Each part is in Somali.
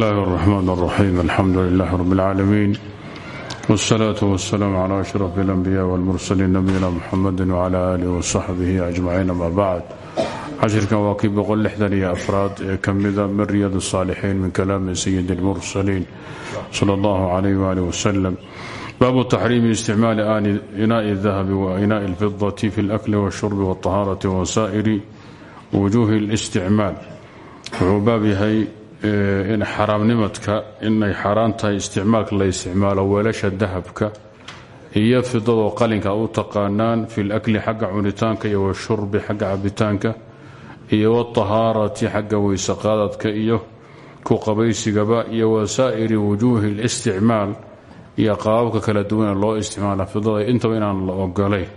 الله الرحمن الرحيم الحمد لله رب العالمين والصلاة والسلام على أشرف الأنبياء والمرسلين نبينا محمد وعلى آله وصحبه أجمعين أما بعد cashirkan waa kii boqol lixdan iyo afraad ee ka mida min riyad الصاalixiin min kalaami sayid الmursaliin salى اllah عalayh wali waslm baabu taxriimi isticmaali inaaءi الdahabi wa inaaءi اlfidaةi fi اlأkli wالshurbi wالطahaaraةi wasaa'iri wujuhi اlisticmaal wuxuu baab yahay in xaraamnimadka inay xaaraan tahay isticmaalka la isticmaalo weelasha dahabka iyo fidadoo qalinka u taqaanaan fi lakli xagga cunitaanka iyo washurbi xagga cabitaanka iyo watahaarati xagga weysaqaadadka iyo ku qabaysigaba iyo wasaa'iri wujuuhi listicmaal iyo qaababka kala duwan loo isticmaala fidada intaba inaan la ogolayn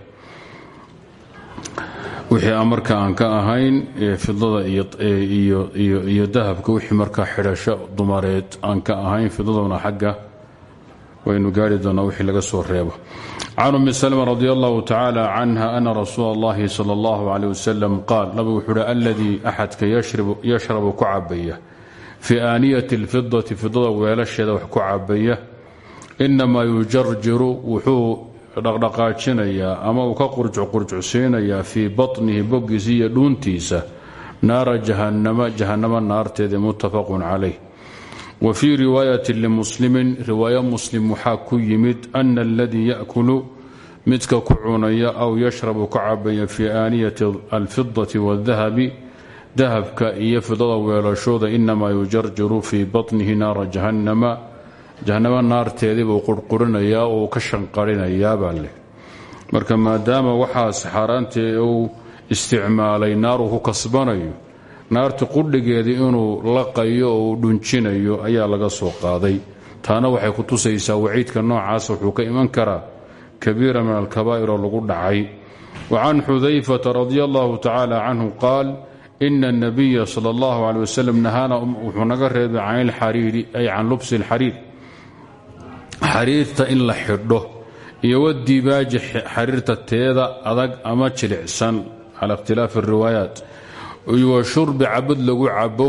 wixii aan aan ka ahayn fidada iyo dahabka wixii markaa xidhasho dumareed aan ka ahayn fidaduna xagga waynu gaari doonaa wixii laga soo reebo. Can ummi salma radi allahu tacaala canha ana rasuula allahi qaal nabigu wuxuu uhi aladii axadka yashrabu ku cabaya fii aaniyati alfidati fidada weelasheeda wax ku cabaya yujarjiru wuxuu dhaqdhaqaajinayaa ama uu ka qurjuqurjucsiinayaa fii baطnihi bogiisa iyo dhuuntiisa naara jahannama jahannama naarteeda muttafaqun calayh. Wa fii riwaayati limuslimin riwaayo muslim waxaa ku yimid ana aladii yakulu midka ku cunaya aw yashrabu ka cabaya fii aaniyati alfidati wadahabi dahabka iyo fidada weelashooda inamaa yujarjiru fii baطnihi naara jahannama jahanabo naarteedii buu qurqurinayaa uu ka shanqarinayaa baa marka maadaama waxaas xaaraantee uu isticmaalay naaru ku kasbanayo naarta qudhigeedii inuu laqayo oo uu dhunjinayo ayaa laga soo qaaday. Taana waxay ku tusaysaa waciidka noocaas wuxuu ka iman karaa kabiira min alkabaa'ir oo lagu dhacay. Wa can xudayfata radi allahu tacaala canhu qaal ina annabiya sala allahu caley wasalam nahaana um-, wuxuu naga reebay can lxariiri ay can xariirta in la xidho iyo wadibaaji xariirta teeda adag ama jilicsan. Cala ikhtilaafi ariwaayaat wa shurbi cabad lagu cabo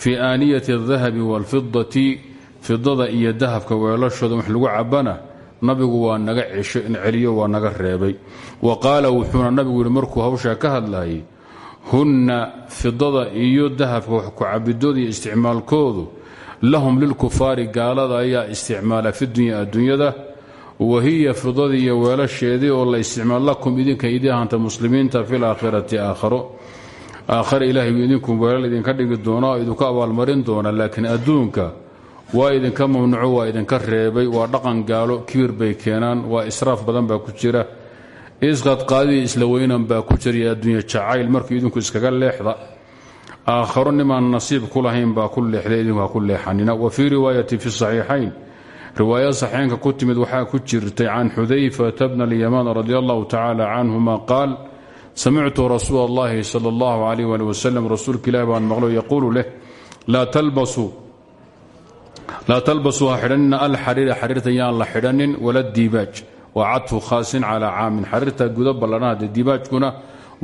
fii aaniyati adahabi walfidati fidada iyo dahabka weelashooda wax lagu cabana nabigu waa naga cesho in celiyo waa naga reebay. Wa qaala wuxuuna nabigu yihi markuu hawshaa ka hadlayay hunna fidada iyo dahabka wax ku cabidooda iyo isticmaalkoodu lahum lilkufaari gaalada ayaa isticmaala fi dunya adduunyada wa hiya fidadii iyo weelasheedii oo la isticmaal lakum idinka idii ahanta muslimiinta fi laakhirati aakharo aakhare ilaahay buu idinku weelal idinka dhigi doona oo idinku abaalmarin doona laakiin adduunka waa idinka mamnuco waa idinka reebay waa dhaqan gaalo kibir bay keenaan waa israaf badan baa ku jira isqadqaadii isla weynan baa ku jira adduunya jacayl markii idinku iskaga leexda aakharo nimaan nasiib ku lahayn baa ku leexday idinku ha ku leexanina wa fii riwaayati fi saxiixayn riwaaya saxiixaynka ku timid waxaa ku jirtay can xudayfata bna alyamaan radi allahu tacaala canhuma qaal samictu rasuula اllahi sala اllahu alayh ali wasalam rasuulka ilahi baan maqlo yaquulu leh laa talbasuu ha xidhanina alxariira xariirta yaan la xidhanin wala diibaaj waa cadfu khaasin calaa caamin xariirta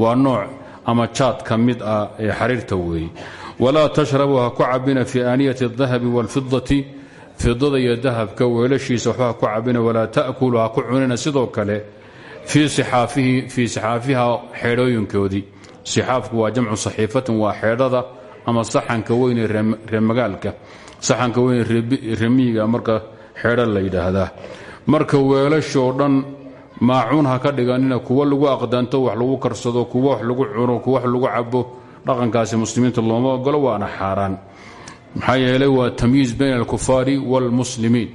waa nooc ama jaad ka mid ah ee xariirta weeye walaa tashrabuu ha ku cabina fii aaniyati dahabi walfidati fidada iyo dahabka weelashiisa waxba ha ku cabina walaa ta'kulu ha ku cunina. Sidoo kale fii sixaafiha xeedhooyinkoodii sixaafku waa jamcu saxiifatin waa xeedhada ama saxanka weynee reemagaalka saxanka weynee remiyiga marka xeedho la yidhaahdaa. Marka weelasho dhan maacuun ha ka dhiganina kuwa lagu aqdaanto wax lagu karsado kuwa wax lagu cuno kuwa wax lagu cabo dhaqankaasi muslimiinta looma ogolo waana xaaraan. Maxaa yeelay waa tamyiiz bayna alkufaari wاlmuslimiin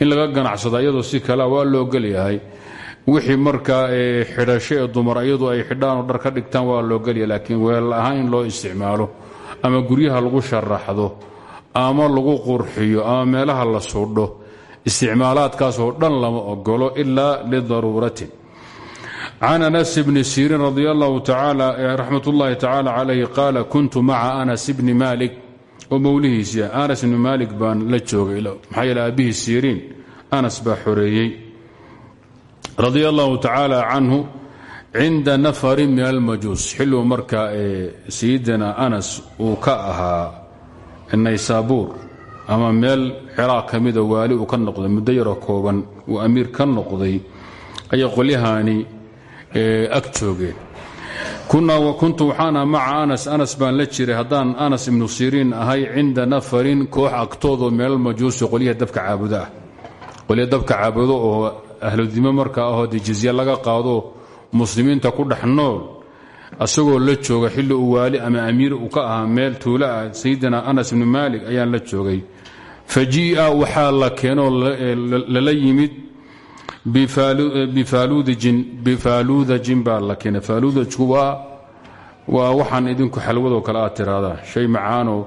in laga ganacsada iyadoo si kalea waa loo gelyahay. Wixii markaa ee dumar iyadu ay xidhaanoo dhar ka dhigtaan waa loo gelya laakiin weel ahaan loo isticmaalo ama guryaha lagu sharaxdo ama lagu qurxiyo ama meelaha la sudho isticmaalaadkaasoo dhan lama ogolo ilaa lidaruuratin. Can anas bni siriin radi allahu raxmat ullaahi tacaala calayhi qaala kuntu maca anas bni maalik. Oo mowlihiisii ah anas bni maalik baan la joogay maxaa yeele aabbihii siriin anas baa xoreeyey. Radia allahu tacaala canhu cinda nafarin min almajuus. Xilligu markaa sayidina anas uu ka ahaa naysaabuur ama meel ciraaq ka mida waali uu ka noqday muddo yaroo kooban uu amiir ka noqday ayay qolyahaani ag joogeen. Kuntu waxaan aha maca anas anas baan la jiray haddaan anas ibnu siriin ahay cinda nafarin koox agtoodoo meelal majuusi qolyaha dabka caabudo ah dabka caabudo oo ahludime markaa ahoo dee jizye laga qaado muslimiinta ku dhex nool asagoo la jooga xilli uu ama amiir uu ka ahaa meel tuulo ah sayidina anas ibnu maalik ayaan la joogay fa jii'a waxaa la keenoo lala yimid bifaaludajin baa la keenay faaludajku waa waxaan idinku xalwadoo kale aad tiraahdaa shay macaanoo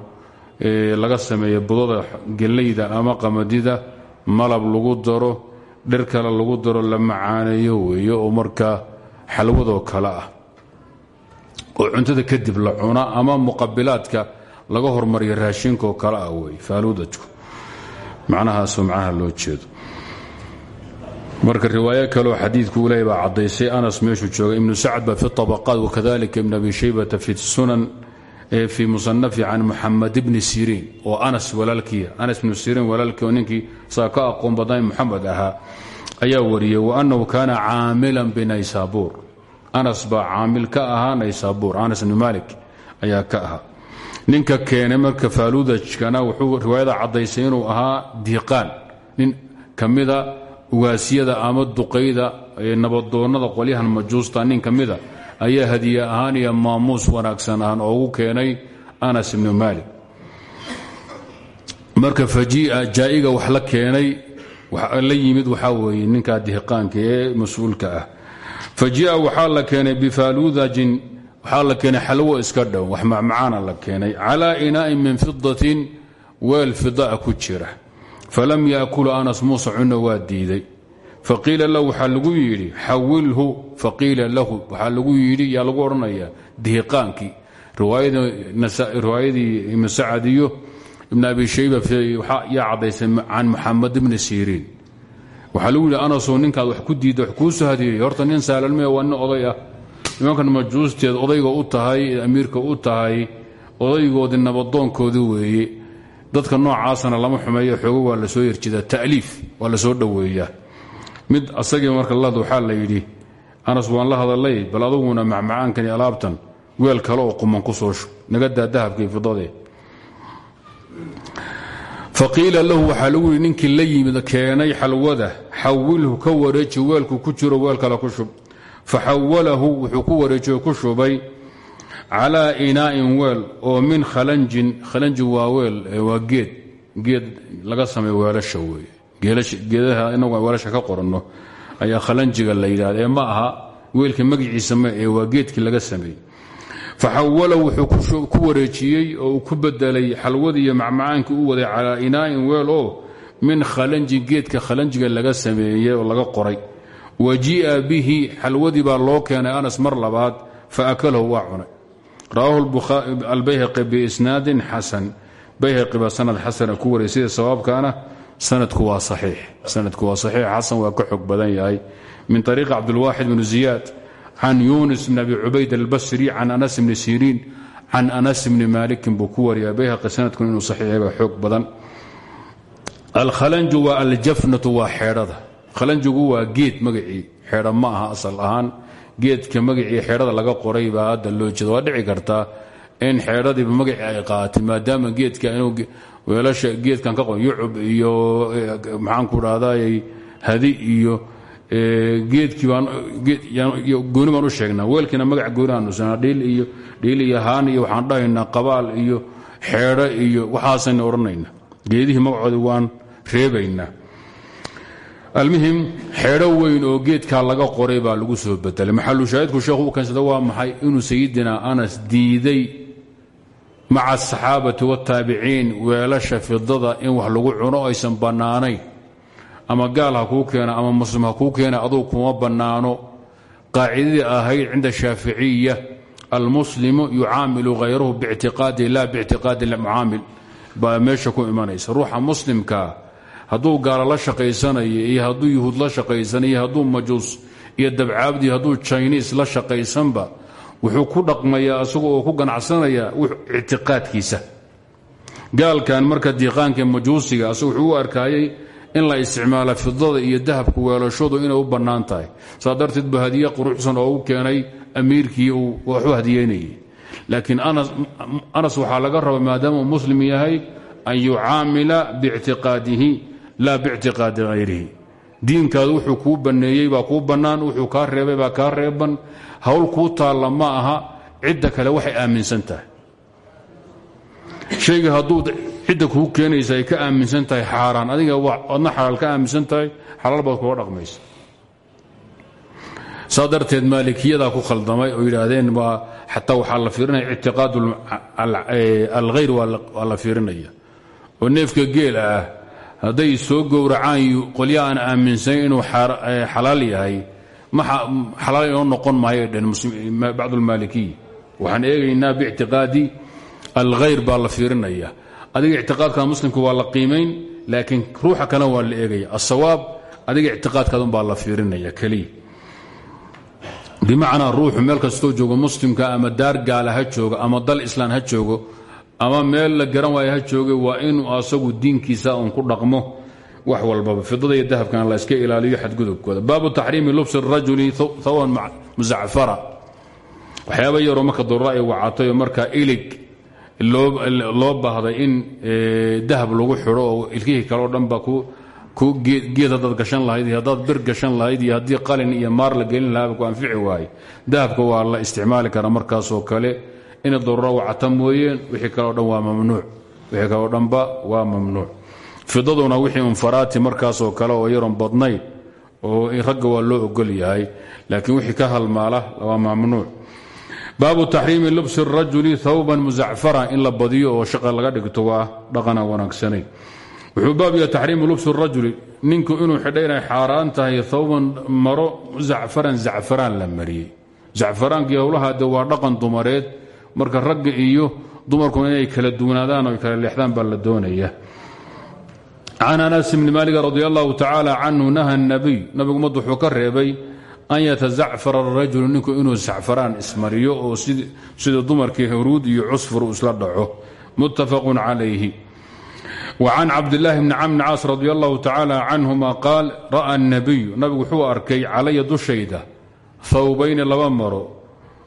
laga sameeya budada gellayda ama qamadida malab lagu daro dhir kale lagu daro la macaaneeyo weeye oo markaa xalwadoo kale ah oo cuntada kadib la cuna ama muqabilaadka laga hormariyo raashinkaoo kale ah wey faaludajku macnaha loo jeedo. Marka riwaayo kaleo xadiidku uleh baa anas meeshuu jooga ibnu sacd ba fi طabaqaat wakadalika ibn abi shaybata fi sunan fii musanafi can muxamed bni siriin oo anas walaalkiia anas ibnu siriin walaalkii oo ninkii saa ka aqoon badnay muxamed ahaa ayaa wariyey wa annahu kaana caamilan binaysaabuur anas baa caamil ka ahaa naysaabuur anas ibni malik ayaa ka ahaa ninka keenay marka faaludajkana wuxuu riwaayada caddaysay inuu ahaa diiqaan. Nin ka mida ugaasiyada ama duqayda nabadoonnada qolyahan majuusta nin ka mida ayaa hadiye ahaan iyo maamuus wanaagsan ahaan oogu keenay anas ibnu maalik. Marka fajiia jaa'iga wax la keenay la yimid waxaa weeye ninkaa dihiqaanka ee mas'uulka ah. Fajiia waxaa la keenay bifaaludajin waxaa la keenay xalwo iska dhow wax macmacaana la keenay. Calaa inaa'in min fidatin weel fidaa ku jira. Falam yaakulu anas muuse cunna waa diiday. Faqiila lahu waxaa lagu yidhi xawilhu lahu waxaa lagu yidhi yaa lagu odhanaya dihiqaankii riwaayadii ibnu sacad iyo ibn abi shayba yaa caddaysay can muxamed ibni siriin. Waxaa lagu yidhi anasoo ninkaad wax ku diidda wax kuu soo hadiyey horta nin saalalmaya waa nin nimankan majuusteed odayga u tahay amiirka u tahay odaygoodii nabadoonkoodii weeye dadka noocaasana lama xumeeyo xoogo waa la soo yerjidaa ta'liif waa la soo dhoweeyaa mid asagii marka lad waxaa la yidhi anas waan la hadalay bal aduguna macmacaankani alaabtan weel kale oo quman ku soo shub naga daa dahabkii fidadee lahu waxaa lagu la yimid keenay xalwada xawilhu ka wareeji weelku ku jiro weel kale ku shub faxawalahu wuxuu ku wareejiyo ku shubay calaa inaa'in weel oo min khalanjin khalanji waa weel waa geed geed laga sameeyo weelasha weeye geedaha inagu weelasha ka qoranno ayaa khalanjiga la yidhahda ee ma aha weelka magaciisa ma ee waa geedkii laga sameeyey faxawalahu wuxuu ku wareejiyey oo uu ku bedelay xalwadii iyo macmacaankii u waday calaa inaa'in weel oo laga qoray wa ji'a bihi xalwadii baa loo keenay anas mar labaad fa akalahu waa cunay. Rawaahu albayhaqi biisnaadin xasan. Bayhaqi baa sanad xasana ku wariyay sida sawaabkaana sanadku waa saxiix. Sanadku waa saxiix xasan waa ka xog badan yahay. Min ariiqi cabdulwaaxid bn ziyaad can yunis bn abi cubayd albasri can anas bni siriin can anas bni maalikin buu ku wariya bayhaqi sanadkun inuu saxiixay baa xoog badan. Alkhalanju waa aljafnatu waa xeedhada khalanjigu waa geed magacii xeedha ma aha asal ahaan. Geedka magacii xeedhada laga qoray baa hadda loo jeeda waa dhici kartaa in xeedhadiiba magacii ay qaatay maadaama geedka inuu weelasha geedkan ka qo yucub iyo maxaanku dhahday hadi iyo geedkii gooni baan u sheegnaa. Weelkiina magac gooni aan nusanaa dhiil iyo dhiil iyo haan iyo waxaan dhahaynaa qabaal iyo xeedho iyo waxaasayna odhanayna geedihii magacooda waan reebaynaa almuhim xeedho weyn oo geedkaa laga qoray baa lagu soo bedelay maxalushaahidku sheekhu u keensada waa maxay? Inuu sayidina anas diiday maca asaxaabati wataabiciin weelasha fidada in wax lagu cuno aysan bannaanayn. Ama gaal ha kuu keena ama muslim ha kuu keena aduu kuma bannaano. Qaacidadii ahayd cinda shaaficiya almuslimu yucaamilu hayrahu bictiqaadi la bictiqaadi mucaamil. Baa meesha ku imanaysa. Ruuxa muslimkaa hadduu gaalo la shaqaysanayo iyo hadduu yuhuud la shaqaysanayo hadduu majuus iyo dabcaabdi hadduu jiniis la shaqaysanba wuxuu ku dhaqmayaa isagu oo ku ganacsanayaa ictiqaadkiisa. Gaalkan marka diiqaanka majuusiga asag wuxuu u in la isticmaala fidada iyo dahabka weelashadu inay u bannaan tahay. Saa darteed bu hadiye quruxsan oo u keenay amiirkii uu wax u hadiyeynayay. Laakiin anas waxaa laga raba maadaama muslim yahay an yucaamila biictiqaadihi laa biictiqaadi hayrihi diinkaadu wuxuu kuu banneeyey baa kuu bannaan wuxuu kaa reebay baa kaa reeban hawl kuu taalla ma aha cidda kale waxay aaminsan tahay shayga hadduu cidda keenaysa ay ka aaminsan tahay adiga adna xalaal ka aaminsan tahay xalaal baad kuga dhaqmaysa saa darteed maalikiyada ku khaldamay oo yidhaahdeen xataa waxaa la fiirinaya ictiqaad alkhayr waa la fiirinaya oo neefka geela ah hadday soo gowracaan qolya aan aaminsayn inuu xalaal yahay xalaal inoo noqon maayo bacd lmaalikiya waxaan eegaynaa biictiqaadi alkhayr baa la fiirinaya. Adiga ictiqaadka muslimka waa la qiimayn laakiin ruuxa kale waa la eegaya. Asawaab adiga ictiqaadkaadun baa la fiirinaya keliya bimacnaa ruuxu meel kastoo joogo muslimka ama daar gaala ha joogo ama dal islaan ha joogo ama meel la garan waayo ha jooge waa inuu asagu diinkiisa uun ku dhaqmo. Wax walbaba fidada iyo dahabkan la iska ilaaliyo xadgudubkooda. Baabu taxriimi lubsi rajuli hawan musacfara waxyaaba yaroo marka daruura ay wacatayoo markaa ilig loo baahday in dahab lagu xidho oo ilkihii kale o dhan ba geed haddaad gashan lahayd iyo haddaad bir gashan lahayd iyo haddii qalin iyo maar la gelin lahaaba ku anfici waaye. Dahabka waa la isticmaali karaa markaasoo kale ina daruura wacata mooyeen wixii kaleo dhan waa mamnuuc. Wixii kaleo dhanba waa mamnuuc. Fidaduna wixii unfaraati markaasoo kale oo yaron badnayn oo ragga waa loo ogol yahay laakiin wixii ka halmaala waa mamnuuc. Baabu taxriimi lubsi rajuli thawban musacfara in la badiyo oo shaqa laga dhigto waa dhaqana wanaagsanayn. Wuxuu baab yaha taxriimu lubsi rajuli ninku inuu xidha inay xaaraan tahay maro zacfaran zacfaraan la mariyey. Zacfaraanki howlaha dhaqan dumareed marka ragga iyo dumarkuna inay kala duwanaadaan oo kala leexdaan baa la doonaya can anas bni maalik radi allahu tacaala canhu naha nabiy nabigu ummaddu wuxuu ka reebay an yatazacfara arajulu ninku inuu zacfaraan ismariyo oo sida dumarkii huruud iyo cusfur uu isla dhaco muttafaqun calayhi وcan cabdالlahi bni camr bn caas radi allahu tacaala canhuma qaal ra'a الnabiyu nabigu wuxuu arkay calaya dushayda hawbayni laba maro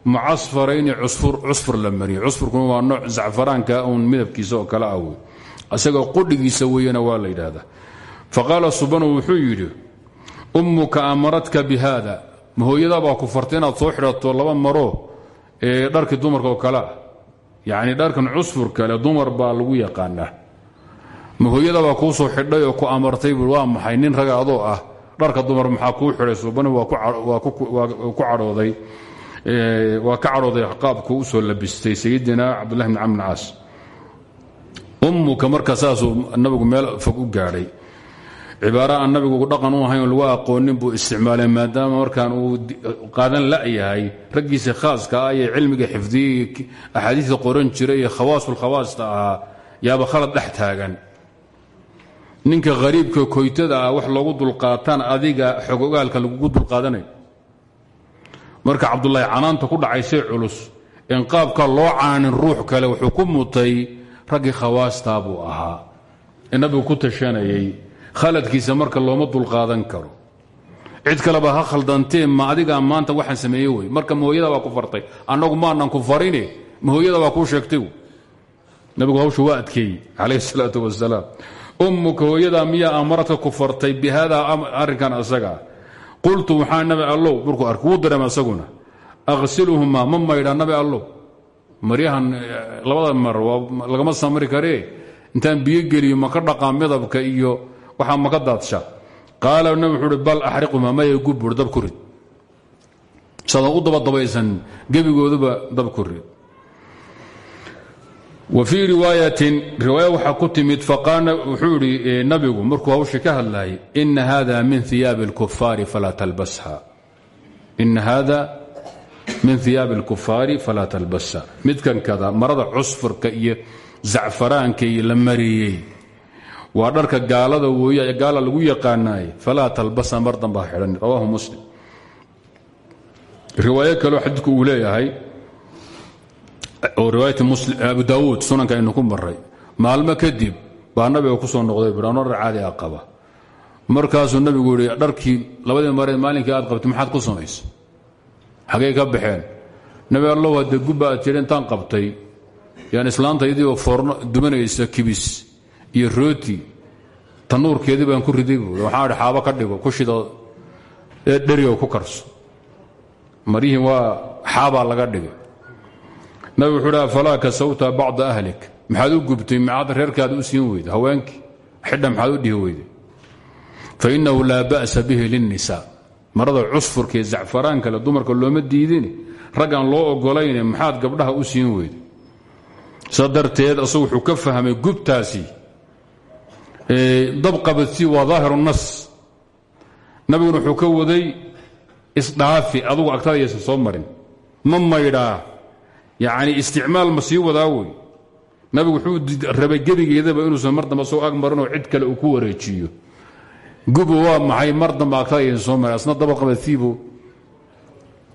mucasfarayni cusfur la mariye cusfurkuna waa nooc zacfaraanka uun midabkiisa oo kale awoy isagoo qudhigiisa weeyana waa la yidhaahdaa. Faqaala subanu wuxuu yidhi ummuka amaradka bihada ma hooyadaabaa ku fartay inaad soo xidhato laba maro ee dharkii dumarka oo kale ah. Dharkan cusfur kale dumar baa lagu yaqaanaa. Ma hooyadabaa kuu soo xidhay oo ku amartay bui waa maxay ah? Dharka dumar maxaa kuu xidhay? Subani waa ku cadhooday waa ka cadhooday qaabku u soo labistay sayidina cabdullahi bn camr caas. Ummuka marka saasuu nabigu meel fog u gaadhay cibaara aan nabigu dhaqan u ahayn oo lagu aqoonin buu isticmaalay maadaama markaan uu qaadan la'yahay raggiisa khaaska ah ee cilmiga xifdiyey axaadiista qoran jiray ee khawaasulkhawaasta ahaa yaaba khalad dhex taagan. Ninka hariibka koytada ah wax loogu dulqaataan adiga xogogaalka lagugu dulqaadanay marka cabdulaahi canaanta ku dhacaysay culus in qaabka loo caanin ruux kale wuxuu ku mutay raggii khawaastaa buu ahaa. Nabigu ku tashanayay khaladkiisa marka looma dulqaadan karo. Cid kaleba ha khaldantee ma adigaa maanta waxaan sameeye wey marka mahooyada baa ku fartay. Annagu maanan ku farine. Mahooyada baa kuu sheegtay nabigu hawsha waa adkeeyey calayh salaatu ummuka hooyadaa miyaa amaradka ku fartay? Bi haadaa arrinkan asagaa qultu waxaa nabi allow markuu ark wuu dareema asaguna aqsiluhumaa ma maydhaa nabi allow. Maryahan labada mar lagama samri karee intaan biyo geliyo maka dhaqaa midabka iyo waxaa maka daadsha qaala nabi wuxuu bal axriqumaa maya gubbur dab ku rid. Sadan u dabadabaysan gebigooduba dab ku rid wa fii riwaayatin riwaaya waxaa ku timid faqaana wuxuu idhi nabigu markuu hawshii ka hadlayay ina hada min iyaabi اlkufaari falaa talbasha. Ina hada min hiyaabi اlkufaari falaa talbasha. Midkan kada marada cusfurka iyo zacfaraanka iyo la mariyey. Waa dharka gaalada ee gaala lagu yaqaanaay falaa talbasa mar damba ha xidhan rawaahu muslim. Riwaayo kaleo xadiidku uu leeyahay oo riwaayat abu daawuud sunanka aynu ku maray maalmo kadib baa nabiga ku soo noqday bu ano dhar caadi a qaba markaasuu nabigu dharkii labadii mareed maalinkii aad qabtay maxaad ku samaysa ka baxeen? Nabi allow haddee gubba aad jira qabtay. Yaan islaanta idiioo foorno dumanaysa kibis iyo rooti tanuurkeedii baan ku riday buui waxaan idhi ka dhigo ku shido dherigo ku karso. Maryihin waa xaabaa laga dhigay nabigu wuxuu dhi afalaa kasawta bacda ahlik? Maxaad u gubtay maxaad reerkaada u siin weyda haweenkii xidha maxaad u dhihi weyday. Fainahu laa ba'sa bihi linnisaa. Marada cusfurka iyo zacfaraanka le dumarka looma diidin. Raggaan loo ogolayne maxaad gabdhaha u siin weyday. Sa darteed asagu wuxuu ka fahmay gubtaasi dabqabadsi waa daahiru nas. Nabiguna wuxuu ka waday isdhaafi adugu agtadaysan soo marin. Ma maydhaa yacni isticmaal ma sii wadaa wey nabigu wuxuu rabay gebigeedaba inuusan mar damba soo ag marinoo cid kale uu ku wareejiyo. Gubu waa maxay? Mar damba agtadaysan soo asna dabaqabadsiibu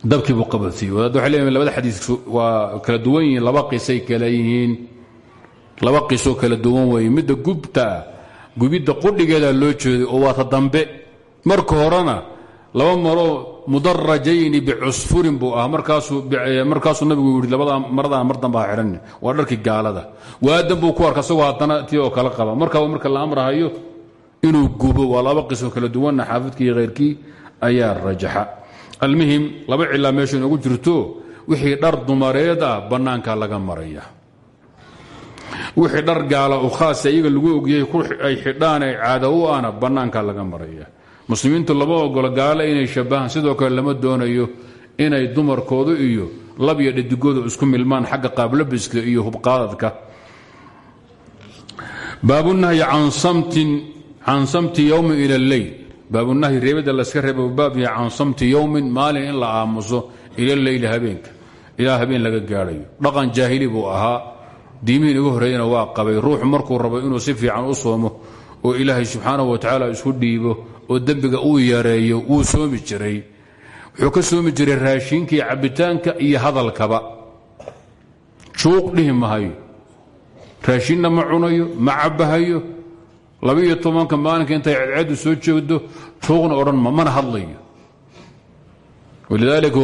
dabkiibuu qabadsiiy wadaad waxay leeyihiin labada xadiis waa kala duwan yihiin laba qisay kala yihiin laba qisoo kala duwan weeye midda gubtaa gubidda qudhigeedaa loo jeeday oo waata dambe. Marka horena laba maroo mudarajayni bicusfurin buu ahaa. Markaasuu nabigu yidhi labada maradaa mar damba ha waa dharkii gaalada. Waadan buu ku arka isagoo haddana tii oo kale qaba. Markaaba marka la amrahayo inuu gubo. Waa laba qisoo kala duwanna xaafidkii iyo ayaa rajaxa. Almuhim laba cilaa meesha inoogu jirto. Wixii dhar dumareed ah bannaanka laga maraya. Wixii dhar gaala u khaasa iyaga lagu ogyahay ay xidhaan ay caada u ahna bannaanka laga maraya muslimiintu lama ogolo gaalo inay shabahaan sidoo kale lama doonayo inay dumarkoodu iyo lab iyo dhadigoodu isku milmaan xagga qaablabiska iyo hubqaadadka. Baabunahyi can samti yowmin ila lleyl baabunahyi reebada laska reeba baabya can samti yowmin maalin in la aamuso ila leyli habeenka. Ilaa habeen laga gaadhayo. Dhaqan jaahili buu ahaa. Diimihiin igu horreeyana waa qabay. Ruuxu markuu rabo inuu si fiican u soomo oo ilaahay subxaanahu watacaala isku dhiibo oo dembiga uu yareeyo wuu soomi jiray. Wuxuu ka soomi jiray raashiinka iyo cabbitaanka iyo hadalkaba. Juuq dhihi raashinna ma cunayo ma cabbahayo labiiyo tobanka maalinka intay cadceeddu soo jeegdo juuqna odhan ma mana hadlayo. Walidaalika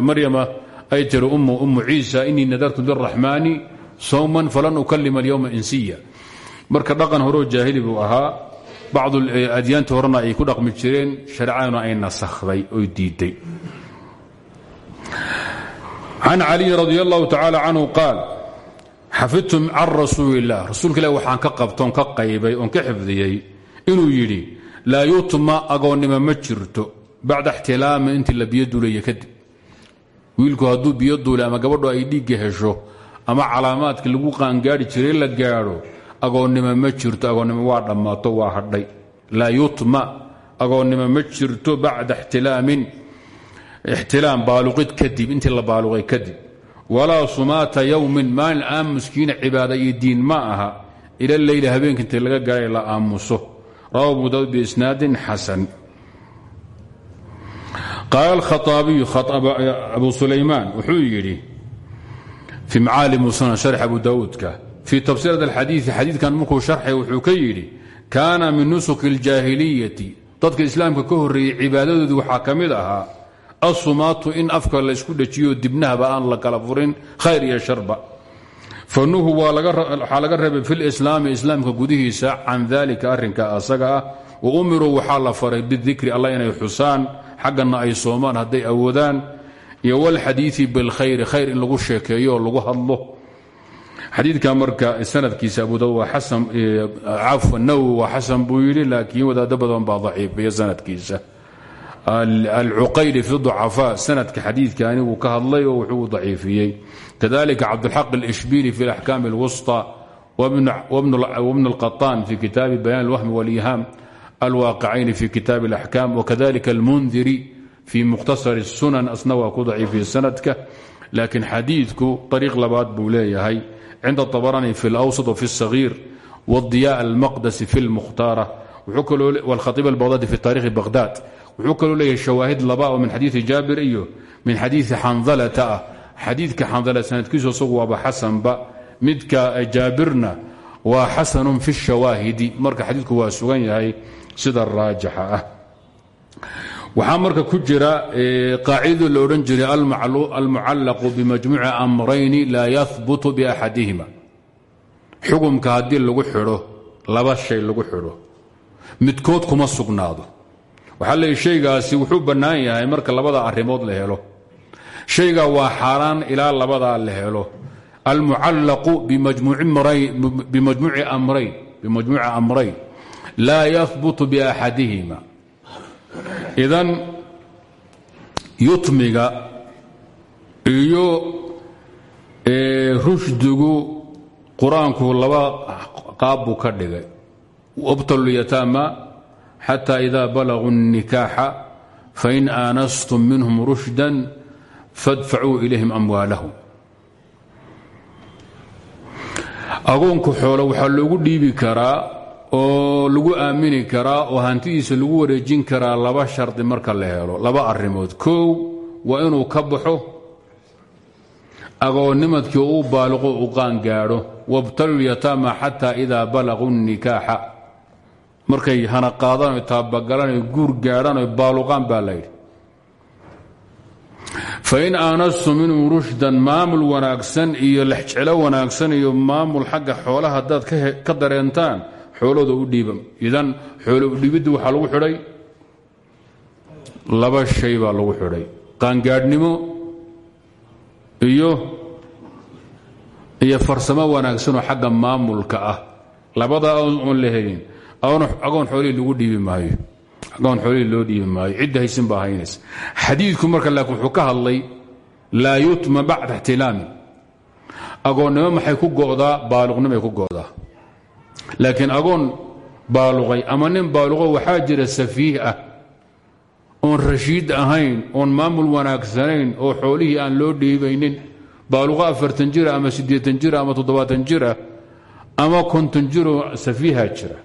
maryama ay tiri ummu ciisa inii nadartu liraxmaani sawman falan ukalima alyowma insiya. Marka dhaqan horeo jaahili buu ahaa bacdu adyaantii horena ay ku dhaqmi jireen shareecaduna ay nasakhday oy diiday can caliyin radi allahu tacaala canhu qaal xafidtu can rasuuli illah rasuulka ilah waxaan ka qabtoon ka qaybay oon ka xifdiyey inuu yidhi laa yutma agoonnimo ma jirto bacda ixtilaami intii la biyo duulaya kadib wiilku hadduu biyo duule ama gabadhu ay dhiigga hesho ama calaamaadkii lagu qaangaari jiray la gaadho agoonnimo ma jirto agoonnimo waa dhammaato waa hadhay. Laa yutma agoonnimo ma jirto bacda ixtilaamin ixtilaam baaluqid kadib intii la baaluqay kadib. Walaa sumaata yowmin maalin aamuskiina cibaada iyo diin ma aha. Ila leyli habeenka intii laga gaadhay la aamuso. Rawa abu daawud biisnaadin xasan. Qaala alkhaaabiyu abu sulaymaan wuxuu yidhi fii macaalimu sunan sharx abu daawuudka fii tafsiirati alxadiidi xadiidkan markuu sharxay wuxuu ka yidhi kaana min nusuki aljaahiliyati dadka islaamka ka horreeyey cibaadadoodii waxaa ka mid ahaa assumaatu in afka laysku dhajiyo dibnahaba aan la kala furin khayr iyo sharba fanuhu waxaa laga reebay fi lislaami islaamka gudihiisa can dalika arrinka asaga ah wa umiruu waxaa la faray bidikri allah inay xusaan xaggana ay soomaan hadday awoodaan xadiidka marka sanadkiisa abu daud cafwa nawowi waa xasan buu yidhi laakiin wadaado badan baa daciifiya sanadkiisa alcuqayli fi ducafaa sanadka xadiidka anigu ka hadlay oo wuxuu daciifiyey kadalika cabdulxaq alishbili fi alaxkaam alwusطى wbn اlqaطaan fi kitaabi bayan اlwahmi wاliham alwaaqicayni fi kitaabi اlaxkam wakadalika almundiri fi mukhtasar الsunan asna waa ku daciifiye sanadka laakiin xadiidku ariiq labaad buu leeyahay cinda طabarani fi اlawsط wfi الصaغيir wاdiya almaqdasi fi اlmukhtaara wاlkhaiib albaqdadi fi taarikhi baghdad wuxuu kaloo leeyahay shawaahid laba oo min xadiidi jaabir iyo min xadiidi xandalata ah xadiidka xandala sanadkiisu isagu waaba xasanba midka jaabirna waa xasanun fi shawaahidi marka xadiidku waa sugan yahay sida raajixa ah waxaa marka ku jira qaacidadu la odhan jiray almucallaqu bimajmuuci amrayni laa yahbutu biaxadihima xukumka haddii lagu xidho laba shay lagu xidho midkood kuma sugnaado. Waxaa leeya shaygaasi wuxuu bannaan yahay marka labada arrimood la helo. Shayga waa xaaraan ilaa labadaa la helo. Almucallaqu bimajmuuci amrayn laa yahbutu biaxadihima idan yutmiga iyo rushdigu qur'aanku laba qaab buu ka dhigay. Wabtalu lyataama xata ida balaguu الnikaaxa fain aanastum minhum rushdan fadfacuu ilayhim amwaalahum. Agoonku xoolo waxaa loogu dhiibi karaa oo lagu aamini karaa oo hantidiisa lagu wareejin karaa laba shardi marka la helo. Laba arrimood. Kow waa inuu ka baxo agoonnimadkii uu baaliqo u qaangaadho wabtalu lyataama xataa idaa balaguu nikaaxa markay hana qaadaan oy taabagalaan oy guur gaadhaan oy baaluqaan baa layidhi fain aanastum minhum rushdan maamul wanaagsan iyo lexjeclo wanaagsan iyo maamul xagga xoolaha haddaad ka dareentaan xoolooda u dhiiba idan xoolo udhiibidda waxaa lagu xidhay? Laba shay baa lagu xidhay. Qaangaadhnimo iyo iyo farsamo wanaagsanoo xagga maamulka ah. Labada oon la helin. Agoon xoolihii lagu dhiibi maayo. Agoon xoolihii loo dhiibi maayo. Cidda haysin baa haynaysa. Xadiidku marka laakiin wuxuu ka hadlay laa yutma bacda ixtilaami agoonnimo maxay ku go'daa baaluqnimay ku go'daa laakiin agoon baaluqay ama nin baaluqo waxaa jira safiih ah oon rashiid ahayn oon maamul wanaagsanayn oo xoolihii aan loo dhiibaynin baaluqo afartan jira ama siddeetan jira ama toddobaatan jira ama konton jiroo safiiha jira.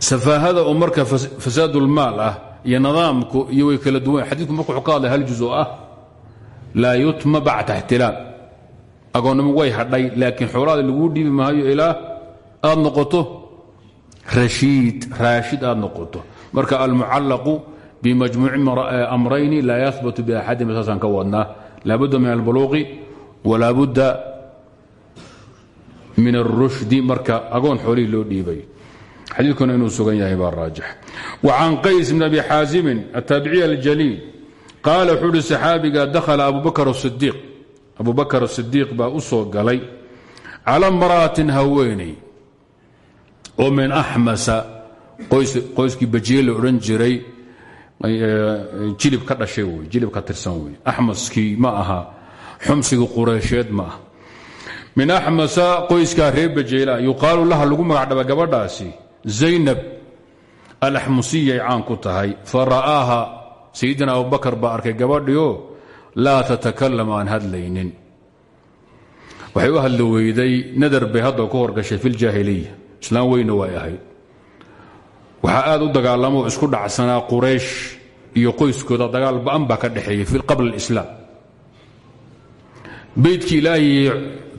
Safaahada oo marka fasaadulmaal ah iyo nidaamku iyo way kala duwan. Xadiidku marka wuxuu ka hal juz oo ah laa yutma bacda ixtilaam agoonnimo way hadhay laakiin xoolaada laguu dhiibi maayo ilaa aad noqoto rashiid raashid aad noqoto. Marka almucallaqu bimajmuuci amrayni laa yahbatu biaxadihim saasaan ka wadnaa. Laabudda min albuluuqi walaabudda min alrushdi marka agoon xoolihii loo dhiibay. Xadiidkuna inuu sugan yahay baa raajix. Wa can qays bn abi xaasimin ataabiciy aljaliil qaala wuxuu uhi saxaabiga dakhala abubakr sidiiq abu bakr sidiiq baa u soo galay cala mra'atin haweeney oo min axmasa qoyskii bajiye la odhan jiray jilib ka dhashay wey jilib ka tirsan wey. Axmaskii ma aha xumsigii qureysheed ma aha. Min axmasa qoyskaa reer bajeela yuqaalu laha lagu magacdhaba gabadhaasi zaynab alaxmusiyay caan ku tahay. Fa ra'aaha sayidina abubakar baa arkay gabadhiio laa tatakalam aan hadlaynin. Waxay u hadli weyday nadar bay hadda ku horgashay fi ljaahiliya islaam weyna way ahayd. Waxaa aad u dagaalamo isku dhacsanaa quraysh iyo qoyskooda dagaal ba'an baa ka dhexeeyey qabla alislaam. Beydkii ilaahay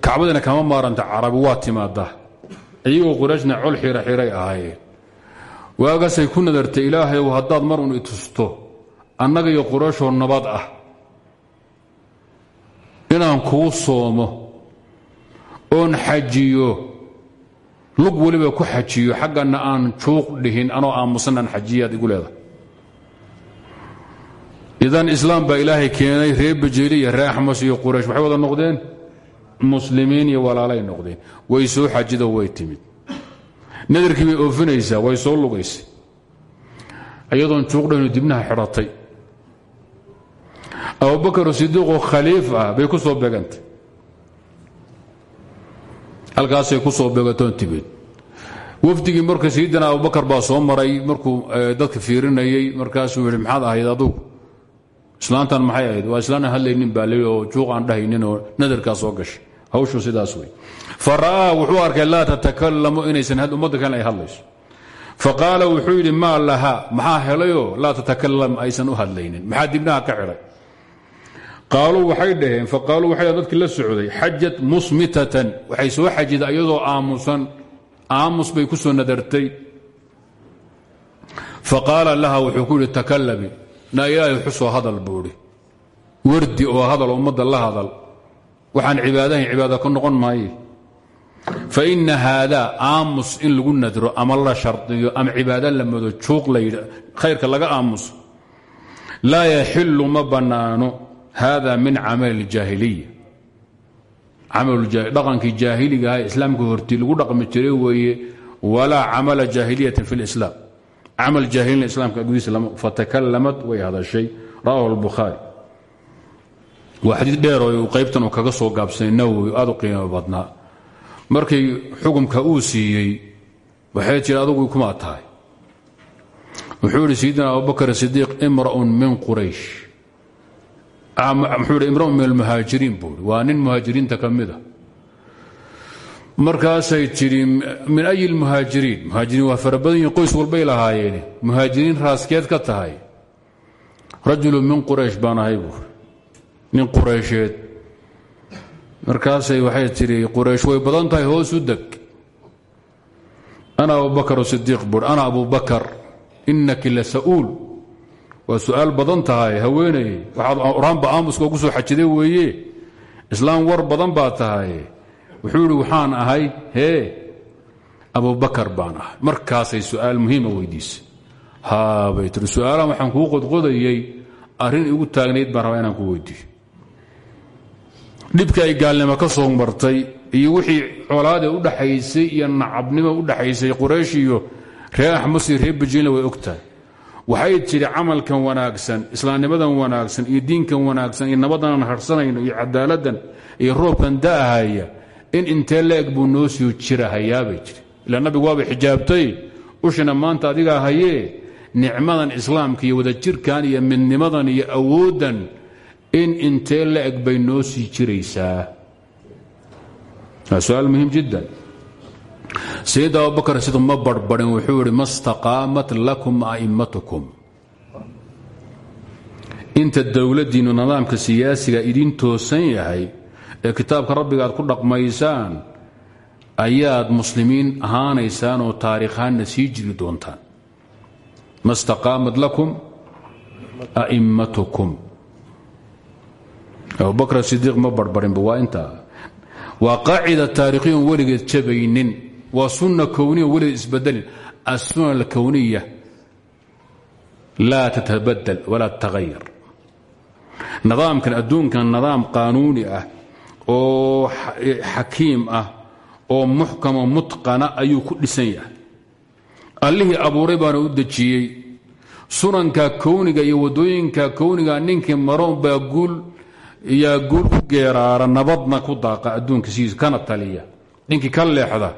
kacbadina kama maaranta carabi waa timaadaa iyagoo qurayshna col xira xiray ahaayeen. Waagasay ku nadartay ilaahayow haddaad mar un itusto annaga iyo qurayshoo nabad ah inaan kuu soomo oon xajiyo lug weliba ku xajiyo xaggana aan juuq dhihin anoo aamusanaan xajiyaad igu leedahay. Idan islaam baa ilaahay keenay reer bajeeli iyo reer axmas iyo quraysh waxay wada noqdeen? Muslimiin iyo walaalay noqdeen. Way soo xajido way timid. Nadarkii bay oofinaysaa way soo lugaysay. Iyadoon juuqdhahnu dibnaha xidhatay abubakar sidiiqoo khaliif ah bay ku soo begantay halkaasay ku soo begatoon timid. Wafdigii marka sayidina abubakar baa soo maray markuu dadka fiirinayey markaasuu yihi maxaad ahayd adugu? Islaantan maxay ahayd? Waa islaana hadlaynin baa oo juuq aan dhahaynin oo nadarkaa soo gashay. Hawshu sidaas wey fa wuxuu arkay laa tatakalamu inaysan ummadda kale ay hadlayso. Fa qaala wuxuu yidhi maa lahaa? Maxaa helayoo? Laa tatakalam aysan u hadlaynin. Maxaa qaaluu waxay dhaheen faqaaluu waxay dadkii la socday xajat musmitatan. Waxay soo xajida iyadoo aamusan aamus bay ku soo nadartay. Faqaala laha wuxuu ku yidhi takalami naa ilaahay xusoo hadal buu wardi oo hadal ummadda la hadal. Waxaan cibaadahayn cibaada ka noqon maaye fa ina haadaa aamus in lagu nadro ama la shardiyo ama cibaado la mado juuq layidha khayrka laga aamuso laa yaxilu ma bannaano hada min camal اljaahiliya dhaqankii jaahiligaha islaamka hortii lagu dhaqmi jiray weeye walaa camala jaahiliyatin fi اlislaam camal jaahilina islaamka gudiisa fatakalamad way hadashay rawahu اlbukhaari waa xadiid dheer oo qaybtan uu kaga soo gaabsanay nawowi aad u qiimo badnaa markay xukumka uu siiyey waxay tiri adugu kumaa tahay wuxuu yidhi sayidina abubakr sidiiq imra'un min quraysh muxuu yidhi imra'un min almuhaajiriin buu i waa nin muhaajiriinta ka mida markaasay tidhi min ayi lmuhaajiriin muhaajiriin waa fara qoys walbay lahaayeen. Muhaajiriin raaskeed ka tahay. Rajulu min quraysh baan ahay buuri nin quraysheed. Markaasay waxay tidhi quraysh way badan tahay hoos u deg. Ana abubakar sidiiq buuri ana abubakar inaki la sa'uul waa su'aal badan tahay haweenay waxaad oraanba aamuska ugu soo xajiday weeye. Islaam war badan baa tahay. Wuxuu waxaan ahay hee abubakar baan ahay. Markaasay su'aal muhiima weydiisay haabay tii su'aalahan waxaan kuu qodqodayey. Arrin igu taagnayd baan rabaa inaan ku weydiiyo. Dhibka ay gaalnimo ka soo martay iyo wixii colaadee u dhaxaysay iyo nacabnimo u dhaxaysay quraysh iyo reer axmasi reer bajiinla way og waxay tidhi camalkan wanaagsan islaamnimadan wanaagsan iyo diinkan wanaagsan iyo nabaddanan harsanayno iyo cadaaladdan iyo roobkan da'ahaya in intee la-eg buu noo sii jirahayaabay jiri ilaa nabigu waabay xijaabtay. Ushina maanta adigaa hayee nicmadan islaamka iyo wadajirkan iyo midnimadan iyo awooddan in intee la-eg bay noo sii jiraysaa. Waa su'aal muhiim jiddan sayid abubakar siduu ma barbarin wuxuu ihi ma staqaamat lakum a'immatukum. Inta dowladdiinnu nidaamka siyaasiga idiin toosan yahay ee kitaabka rabbiga aad ku dhaqmaysaan ayaad muslimiin ahaanaysaan oo taariikhaanna sii jiri doontaan. Ma staqaamat lakum a'immatukum. Abubakr sidiiq ma barbarinba waa intaa. Waa qaacida taariikhiyan weligeed jabaynin waa sunna kowniya weligeed isbedelin. Assunna alkowniya laa tatabadal walaa tatahayar nidaamkan adduunkan nidaam qaanuuni ah oo xakiim ah oo muxkamo mutqana ayuu ku dhisan yahay. Allihii abuuray baana u dejiyey. Sunanka kowniga iyo waddooyinka kowniga ninkii maroon baa guul yaa guul ku geeraara nabadna ku daaqa adduunka sidiis kana taliya. Ninkii ka leexda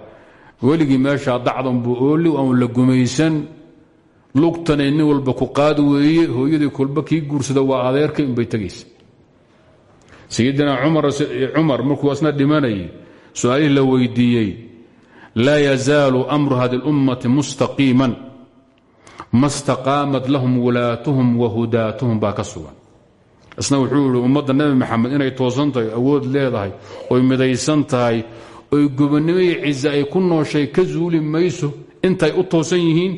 weligii meeshaa dacdan buu ooli aan la gumaysan. Lugtanay nin walba ku qaad weeye hooyadii kolba kii guursada waa adeerka inbay tegaysa sayidina cumar markuu asna dhimanayay su'aalihii la weydiiyey laa yazaalu amru hadi اlummati mustaqiiman ma staqaamat lahum wulaatuhum wa hudaatuhum baa ka sugan. Isna wuxuu yihi ummadda nebi maxamed inay toosan tahay awood leedahay oy midaysan tahay oy gobonnimo iyo cize ay ku nooshay ka zuuli mayso intay u toosan yihiin?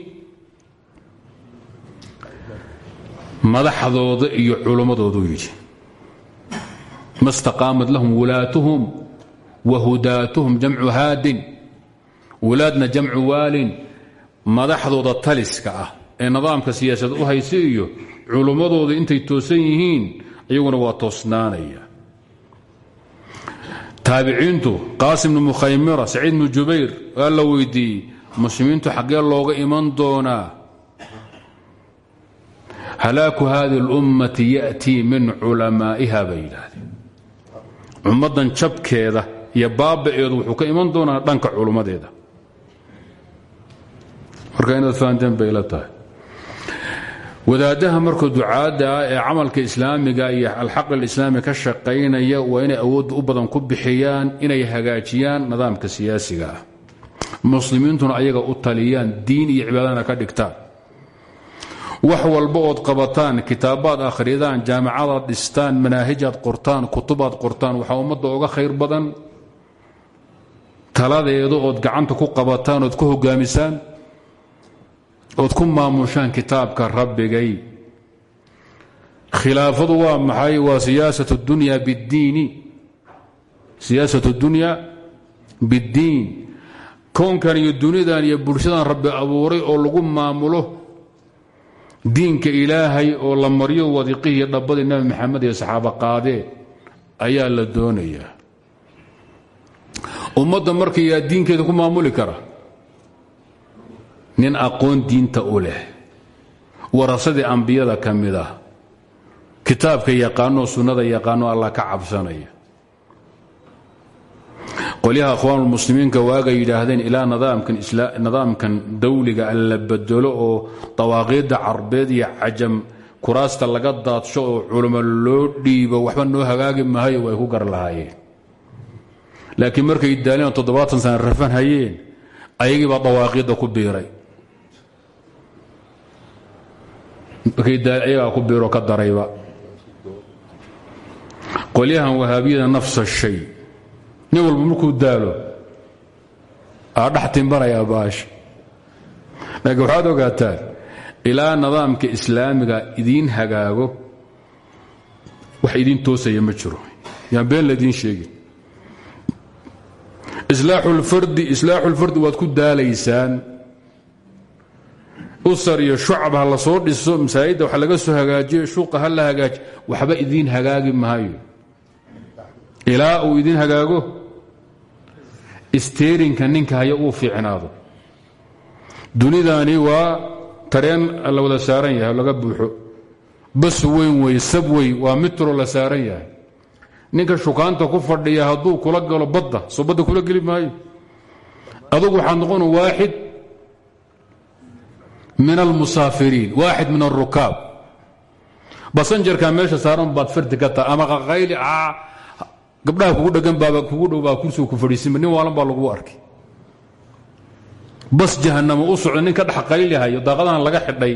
Madaxdooda iyo culummadooduu yidhi ma lahum wulaatuhum wa hudaatuhum jamcu haadin wulaadna jamcu waalin. Madaxdooda taliska ah ee nidaamka siyaasad u haysa iyo culummadooda intay toosan yihiin iyaguna waa toosnaanaya taabiciintu qaasim bnu mukhaymira saciid bnu jubayr waa la weydiiyey. Muslimiintu xaggee looga iman doonaa. Halaaku hadi اlummati ya'tii min culamaa'iha bay yidhaahdeen. Ummaddan jabkeeda iyo baaba'eedu wuxuu ka iman doonaa dhanka culummadeeda marka inaad fahanteen bay tahay wadaadaha markuu ducaadda ah ee camalka islaamiga iyo alxaq alislaami ka shaqaynaya waa inay awoodda u badan ku bixiyaan inay hagaajiyaan nidaamka siyaasiga. Ah muslimiintuna ayaga u taliyaan diin iyo cibaadana ka dhigtaan. Wax walba ood qabataan kitaabaad akhriyadaan jaamacadaad dhistaan manaahijaad qortaan kutubaad qortaan waxaa ummadda oga khayr badan. Taladeedu ood gacanta ku qabataan ood ku hogaamisaan ood ku maamushaan kitaabka rabbigay. Khilaafadu waa maxay? Waa siyaasat dunya biddiini. Siyaasat dunya biddiin. Koonkan iyo dunidan iyo bulshadan rabbi abuuray oo lagu maamulo diinka ilaahay oo la maryo wadiiqihii dhabbadii nabi maxamed iyo saxaabo qaadeen ayaa la doonayaa. Ummadda marka yaa diinkeeda ku maamuli kara nin aqoon diinta u leh. Warasadii ambiyada ka mid ah kitaabka yaqaanoo sunnada yaqaano allah ka cabsanaya. Qolyaha akhwaanulmuslimiinka waagay yidhaahdeen ilaa nidaamkan dawliga an la bedelo oo dawaaqiidda carbeed iyo cajam kuraasta laga daadsho oo culimo loo dhiibo waxba noo hagaagi mahayo way ku gar lahaayeen. Laakiin markay daaleen toddobaatan sana rafan hayeen ayagii baa dawaaqiidda ku biiray ayagaa ku biiroo ka darayba. Qolyahan wahaabiyada nafsa shay. Nin walba markuu daalo aa dhex timbanayaa baasha laakiin waxaad ogaataan ilaa nidaamka islaamiga idiin hagaago wax idiin toosaya ma jiro. Yaan been laydiin sheegin. Islaaxulfardi islaaxulfardi waad ku daalaysaan usar iyo shucab ha la soo dhiso masaajidda wax laga soo hagaajiyo shuuqa ha la hagaaji waxba idiin hagaagi maayo. Ilaa uu idiin hagaago isteerinka ninka haya uu fiicnaado. Dunidani waa tareen la wada saaran yahay laga buuxo. Bas weyn wey sabwey waa mitro la saaran yahay. Ninka shukaanta ku fadhiya hadduu kula galo badda soo badda kula geli maayo. Adugu waxaad noqon waaxid min almusaafiriin waaxid min alrukaab basanjarkaa meesha saaran baad fardi ka taha ama qaqayli gabdhaha kugu dhegan baaba kugu dhow baa kursiga ku fadhiisinba nin waalan baa lagu arkay bas jahanamo u socdo nin ka dhex qaylihayo daaqadahan laga xidhay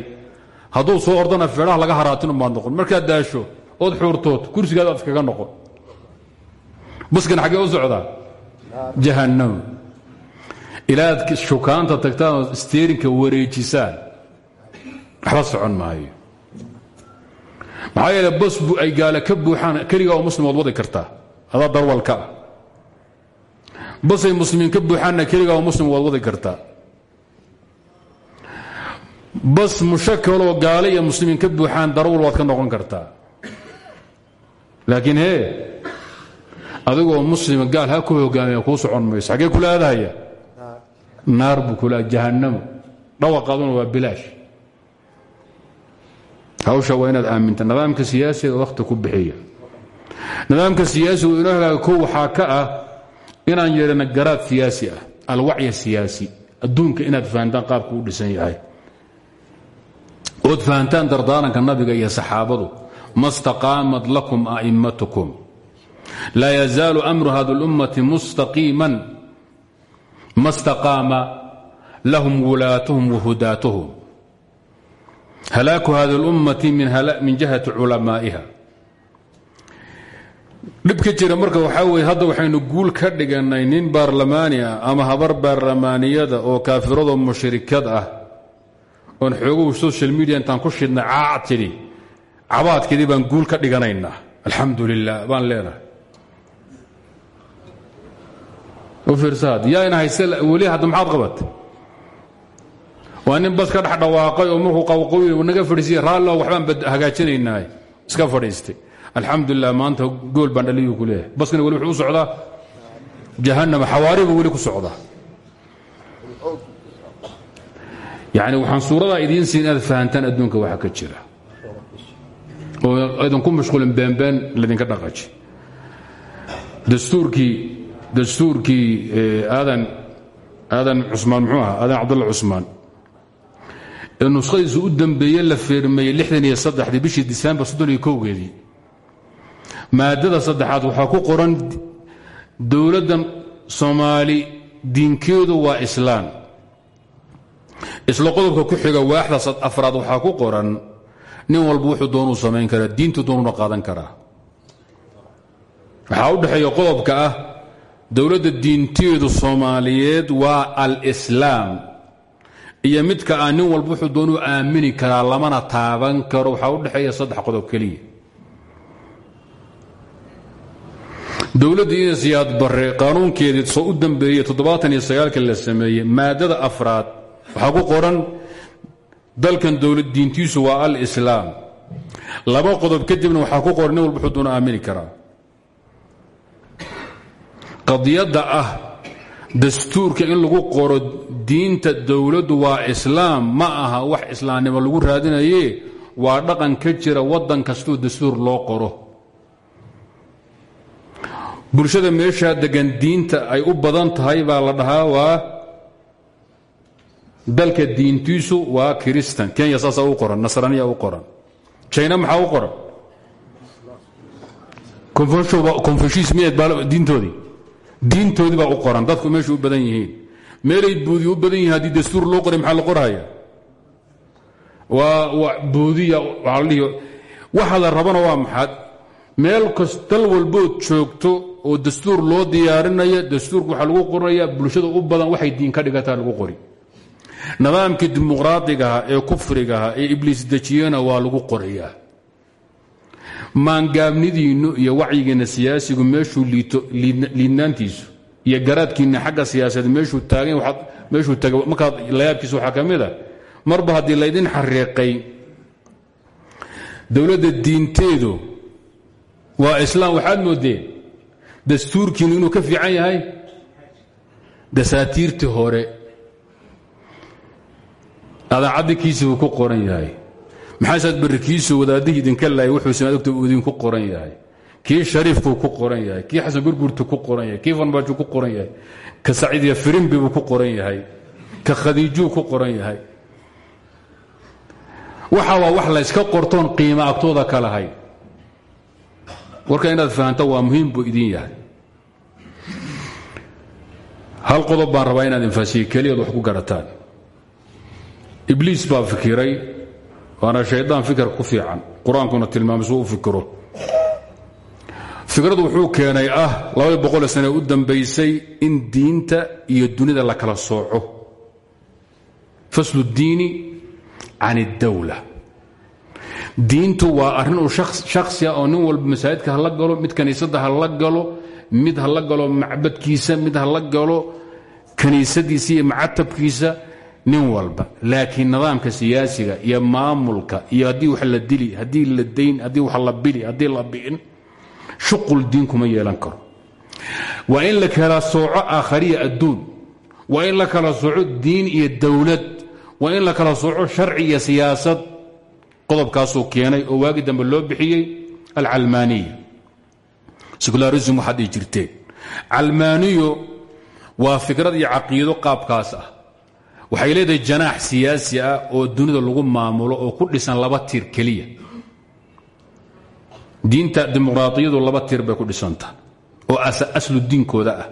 hadduu soo ordana feedhaha laga haraatin umaad noqon. Markaad daasho ood xuurtood kursigaad aad iskaga noqon. Baskan xaggee u socdaa? Jahannamo ilaad shukaanta tagtaan oo steerinka wareejisaan waxba socon maayo. Maxaa yeele bas ay gaala ka buuxaan keligaa oo muslim waad wadi kartaa. Adaa darwalka ah. Basay muslimiin ka buuxaanna keligaa oo muslim waad wadi kartaa. Bas mushakaloo gaale iyo muslimiin ka buuxaan darwal waad ka noqon kartaa. Laakiin hee adigoo muslima gaal ha ku hogaamiya kuu socon mayso. Xaggee kula aadahaya naar buu kula jahannamo. Dhawaqaaduna waa bilaash hawsha waa inaad aaminta. Nidaamka siyaasiga wakhti ku bixiya. Nidaamka siyaasigu hagaaga ko waxaa ka ah inaan yeedhana garaad siyaasi ah alwacya siyaasi adduunka inaad fahantaan qaabku u dhisan yahay. Ood fahantaan dardaaranka nabiga iyo saxaabadu ma staqaamat lakum a'immatukum. Laa yazaalu amru hadi اlummati mustaqiiman. Ma staqaama lahum wulaatuhum wahudaatuhum halaaku hadi اlummati min jihati culamaa'iha. Dhibka jira marka waxaa weye hadda waxaynu guul ka dhiganay nin baarlamaani ama habar baarlamaaniyada oo kaafiradoo mushrikad ah oon xooguhu social media intaan ku shidnay caac tidhi cabaadkeedii baan guul ka dhiganaynaa. Alxamdu baan leenahay. U fiirsaad yaa ina hayse weli hadda maxaad qabatay waa nin bas ka dhex oo markuu qawqowi naga fadhiisiya raallo waxbaan hagaajinaynaa iska fadhiistay. Alxamdulilah maanta gool baan dhaliyuu ku baskana weli wuxuu u socdaa? Jahannama xawaari ku socdaa. Yacni waxaan suuradaa idiin siin inaad fahantaan adduunka waxa ka jira. Oo aydan ku mashquulin beenbeen laydinka dhaqaji. Dastuurkii dastuurkii aadan aadan cusmaan muxuu aadan cabdulla cusmaan ee nuskhadiisu u dambeeye la feermeeyey bishii disembar kowgeedii. Maadada saddexaad waxaa ku qoran dowladdan soomaali diinkeedu waa islaam isla qodobka ku xiga waaxda afraad waxaa ku qoran nin walba wuxuu doonuu samayn karaa diintu doonuna qaadan karaa. Waxaa u dhexeeya qodobka ah dowladda diinteedu soomaaliyeed waa al-islaam iyo midka ah nin walba wuxuu doonuu aamini karaa lamana taaban karo waxaa u dhexeeya saddex qodob keliya. Dowladda inasiyaad bare qaanuunkeedii soo u dambeeyey toddobaatan iyo la sameeyey maadada afraad waxaa ku qoran dalkan dowlad diintiisu waa al-islaam. Laba qodob kadibna waxaa ku qoran nin walba wuxuu doona aamini karaa. Qadiyadda ah dastuurka in lagu qoro diinta dowladdu waa islaam ma aha wax islaamnimo lagu raadinaye waa dhaqan ka jira waddan kastuu dastuur loo qoro. Bulshada meeshaa degan diinta ay u badan tahay baa la dhahaa waa dalka diintiisu waa kiristan. Kenya saasaa u qoran nasraniya u qoran. Jina maxaa u qoran? Confucius miyaed diintoodii? Diintoodii baa u qoran dadku meesha u badan yihiin meelay buudi u badan yihiin haddii dastuur loo qoray maxaa la qorhaya waa buudiya waaa la waxa la rabana waa maxaad. Meel kas dal walbood joogto oo dastuur loo diyaarinaya dastuurka waxaa lagu qoranayaa bulshada u badan waxay diin ka dhigataa lagu qori. Nidaamkii dimuqraadigaha ee kufrigaha ee ibliis dejiyena waa lagu qorayaa. Maangaabnidiinnu iyo wacyigiinna siyaasigu meeshuu liito liidnaantiisu iyo garaadkiinna xagga siyaasadeed meeshuu taagan meeshuu taga markaad layaabkiisa waxaa ka mid a marba haddii laydin xariiqay dowladda diinteedu waa islaam waxaad moodeen dastuurkiinu inuu ka fiican yahay? Dasaatiirtii hore adaacaddikiisii buu ku qoran yahay. Maxaasaad barrikiisu wadaadihii idinka laayay? Wuxuu samaadogta uu qoran yahay kii shariifkuu ku qoran yahay kii xasan gurgurtu ku qoran yahay kii farmaajo ku qoran yahay ka saciidya firimbi buu ku qoran yahay ka khadiijuu ku qoran yahay. Waxa waa wax layska qortoon qiimo agtooda ka lahay. Warka inaad fahanto waa muhiim buu idin yahay. Hal qodob baan rabaa inaad infaasiye keliyaad wax ku garataan. Ibliis baa fikiray waana shaydaan fikir ku fiican. Qur'aankuna u fikiro fikradu wuxuu keenay ah labadii boqole u dambaysay in diinta iyo dunida la kala sooco. Faslu اdiini can اdawla diintu waa arrin uu shakhsi ah oo nin walba masaajidka hala galo mid kaniisadda hala galo mid hala galo macbadkiisa mid hala galo kaniisadiisa iyo macatabkiisa nin walba. Laakiin nidaamka siyaasiga iyo maamulka iyo haddii wax la dili haddii la dayn haddii wax la bili haddii la bi'in shuqul diin kuma yeelan karo. Waa in la kala sooco aakhariya adduun. Waa in la kala sooco diin iyo dowlad waa in la kala sooco sharci iyo siyaasad. Qodobkaasuu keenay oo waagi dambe loo bixiyey alcalmaaniya secularism waxaad dhihi jirteen calmaaniyo waa fikrad iyo caqiido qaabkaas ah. Waxay leedahay janaax siyaasi ah oo dunida lagu maamulo oo ku dhisan laba tiir keliya diinta dimuqraadiyadu laba tiir bay ku dhisanta oo aslu diinkooda ah.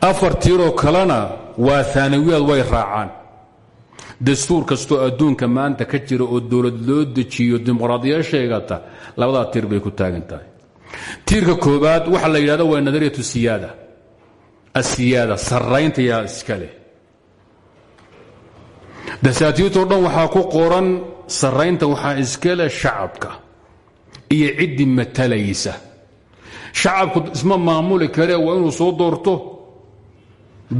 Afar tiiroo kalena waa aanawiyaad way raacaan. Dastuur kastoo adduunka maanta ka jira oo dowlad loo dejiyo dimuqraadiya sheegata labadaa tiir bay ku taagan tahay. Tiirka koobaad waxa la yidhahdo waa nadariyatu siyaada. Asiyaada sarraynta yaa iska leh. Dhan waxaa ku qoran sarraynta waxaa iska leh shacabka iyo ciddii matalaysa shacabku isma maamuli karee waa inuu soo doorto.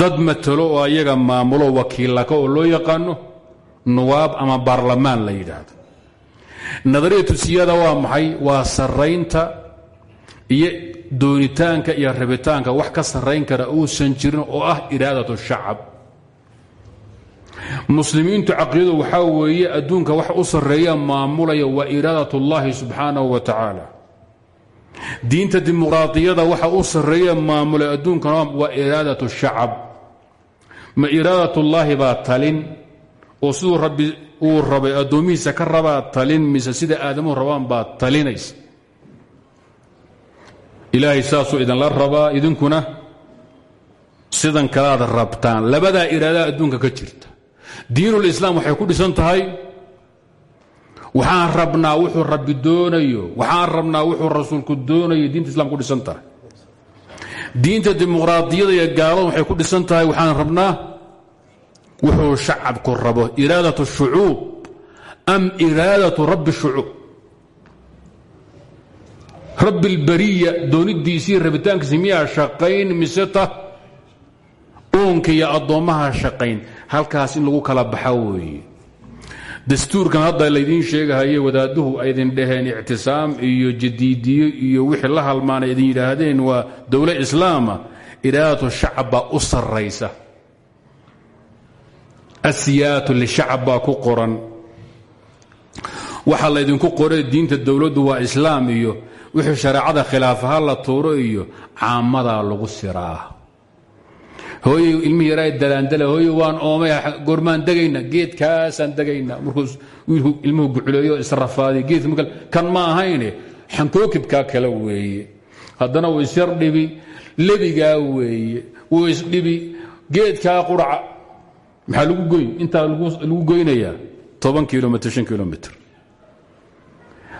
Dad matalo oo ayaga maamulo wakiilaka oo loo yaqaano nuwaab ama baarlamaan la yidhaahdo. Nadariyatu siyaada waa maxay? Waa sarraynta iyo doonitaanka iyo rabitaanka. Wax ka sarrayn kara uusan jirin oo ah iraadatu shacab muslimiintu caqiidadu waxaa weeye adduunka wax u sarreeya maamulaya waa iraadat ullahi subxaanahu wa tacaala. Diinta dimuqraadiyada waxa u sarreeya maamulay adduunkana waa iraadat shacab. Ma iraadat ullaahi baa talin oo siduu rabbi uu rabay addoomihiisa ka rabaa talin mise sida aadamuhu rabaan baa talinaysa. Ilaahay saasuu idinla rabaa idinkuna sidan kalaad rabtaan. Labadaa iraadaa adduunka ka jirta diinulislaam waxay ku dhisan tahay? Waxaan rabnaa wuxuu rabbi doonayo waxaan rabnaa wuxuu rasuulku doonayo diinta islam ku dhisan tahay. Diinta dimuqraadiyada iyo gaalada waxay ku dhisan tahay waxaan rabnaa wuxuu shacabku rabo iraadat shucuub am iraadatu rabbi shucuub. Rabbi اlbariya doonidiisii rabitaankiisi miyaa shaqayn mise ta uunka iyo addoommaha shaqayn halkaas in lagu kala baxa weeye. Dastuurkan hadda laydiin sheegahaye wadaaduhu aydin dhaheen ictisaam iyo jadiidiyo iyo wixii la halmaana idin yidhaahdeen waa dowlo islaama iraadatu shacab baa u sarraysa. Asiyaatu lishacab baa ku qoran. Waxaa laydinku qoray diinta dowladdu waa islaam iyo wixii shareecada khilaafaha la tuuro iyo caamadaa lagu siraa hooyey ilmihii yaraa dalaandala hooye waan oomay goormaan degayna geedkaasaan degayna. Markuu wiilku ilmuhu guculeeyo israfaaday marka kan ma ahayne? Xankookibkaa kale weeye. Haddana wuu isyar dhibi lebigaa weeye. Wuu isdhibi geedkaa quraca. Maxaa lagu goyn? Intaa lagu goynayaa toban kilomitr shan kilomitr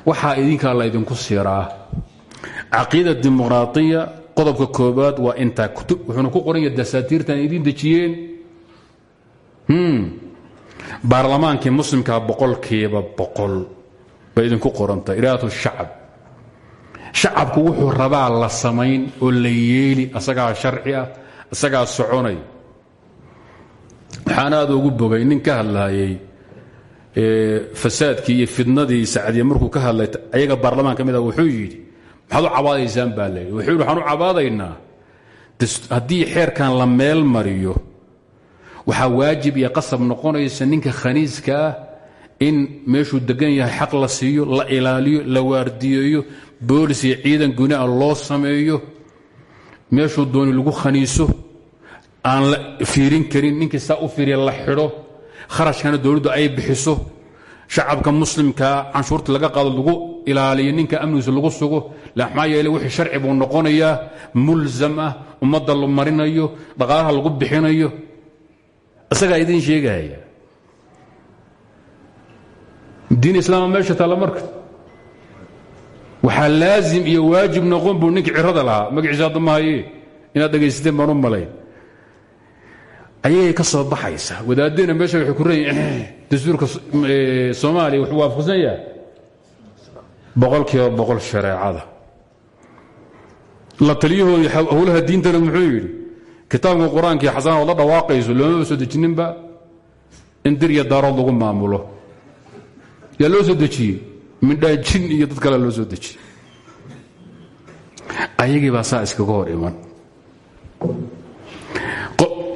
waxaa idinkaa laydinku siraa caqiida dimuqraaiya qodobka koobaad waa intaa wuxuuna ku qoran yaha dasaatiirtan idiin dejiyeen. Baarlamaankii muslimkaa boqolkiiba boqol. Bay idinku qorantahay. Iraadat shacab. Shacabku wuxuu rabaa la samayn oo la yeeli asagaa sharci ah isagaa soconay. Waxaan aad ugu bogay nin ka hadlaayay fasaadkii iyo fidnadii sacdiya markuu ka hadlay ayaga baarlamaan mid a wuxuu yidhi maxaad u baa layidhi wuxuu waxaan u cabaadaynaa. Haddii xeerkan la meel mariyo waxaa waajib iyo qasab noqonaysa ninka khaniiska ah in meeshuu degan yahay xaq la siiyo la ilaaliyo la waardiyeeyo boolis iyo ciidan gunia loo sameeyo meeshuu dooni lagu khaniiso aan la fiirin karin ninkii saa u fiiriya la xidho kharashkana dowladdu ay bixiso shacabka muslimkaa canshuurta laga qaado lagu ilaaliyo ninka amnigiisa lagu sugo. Maxaa yeele wixii sharci buu noqonayaa mulsam ah ummadda marinayo dhaqaalaha lagu bixinayo. Isagaa idiin sheegaya. Diin islaama meesha taalla marka. Waxaa laazim iyo waajib noqon buu ninkii cirada lahaa. Magaciisa hadda mahaye inaad dhegaysateen baan ka soo baxaysa wadaadena meesha waxay ku reeyiin dastuurka soomaaliya wuxuu waafaqsan yahay boqol shareecada. La taliyahoodii howlaha diintana muxuu yidhi kitaabka qur'aankii xasana ood la dhawaaqayso soo dejininba in dir iyo daarood lagu maamulo. Yaa loo soo dejiyey midhaajin iyo dad kale loo soo dejiyey ayagii baa saa iskaga iman.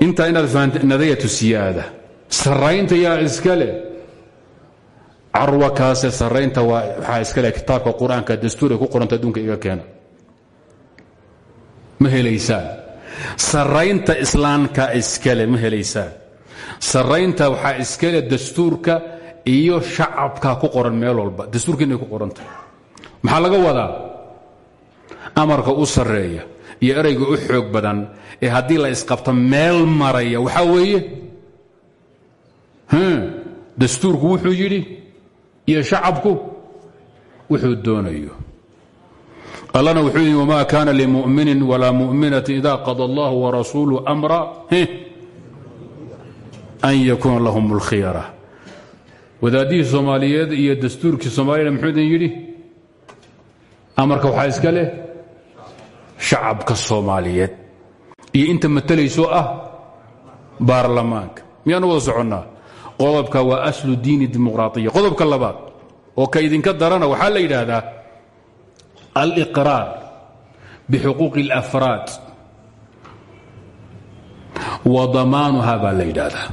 Intaa inaad fahamta nadayatu siyaada sarraynta yaa carwa kaase sarraynta waxaa iska leh kitaabka qur'aanka dastuuray ku qoranta adduunka iga keena. Ma helaysaan. Sarraynta islaamka iskale ma helaysaan. Sarraynta waxaa iskale dastuurka iyo shacabka ku qoran meel walba dastuurka inay ku qorantahay maxaa laga wadaa? Amarka u sarreeya iyo erayga u xoog badan ee haddii la isqabto meel maraya waxaa weeye? Dastuurku wuxuu yidhi iyo shacabku wuxuu doonayo. Allana wuxuu yidhi wma kana limuminin walaa muminatin ida qada allah warasuulu amra. An yakuuna lahum اlkhiyara wadaadihii soomaaliyeed iyo dastuurkii soomaaliyana muxuu idin amarka waxaa iska leh shacabka soomaaliyeed. Iyo inta matelaysoo ah baarlamaanka. Miyaanu wada soconnaa qodobka waa aslu diini dimuqraaiya qodobka labaad oo ka idinka darana waxaa la yidhaahdaa aliqraar bixuquuqi اlafraad wa damaanuha baa la yidhaahdaa.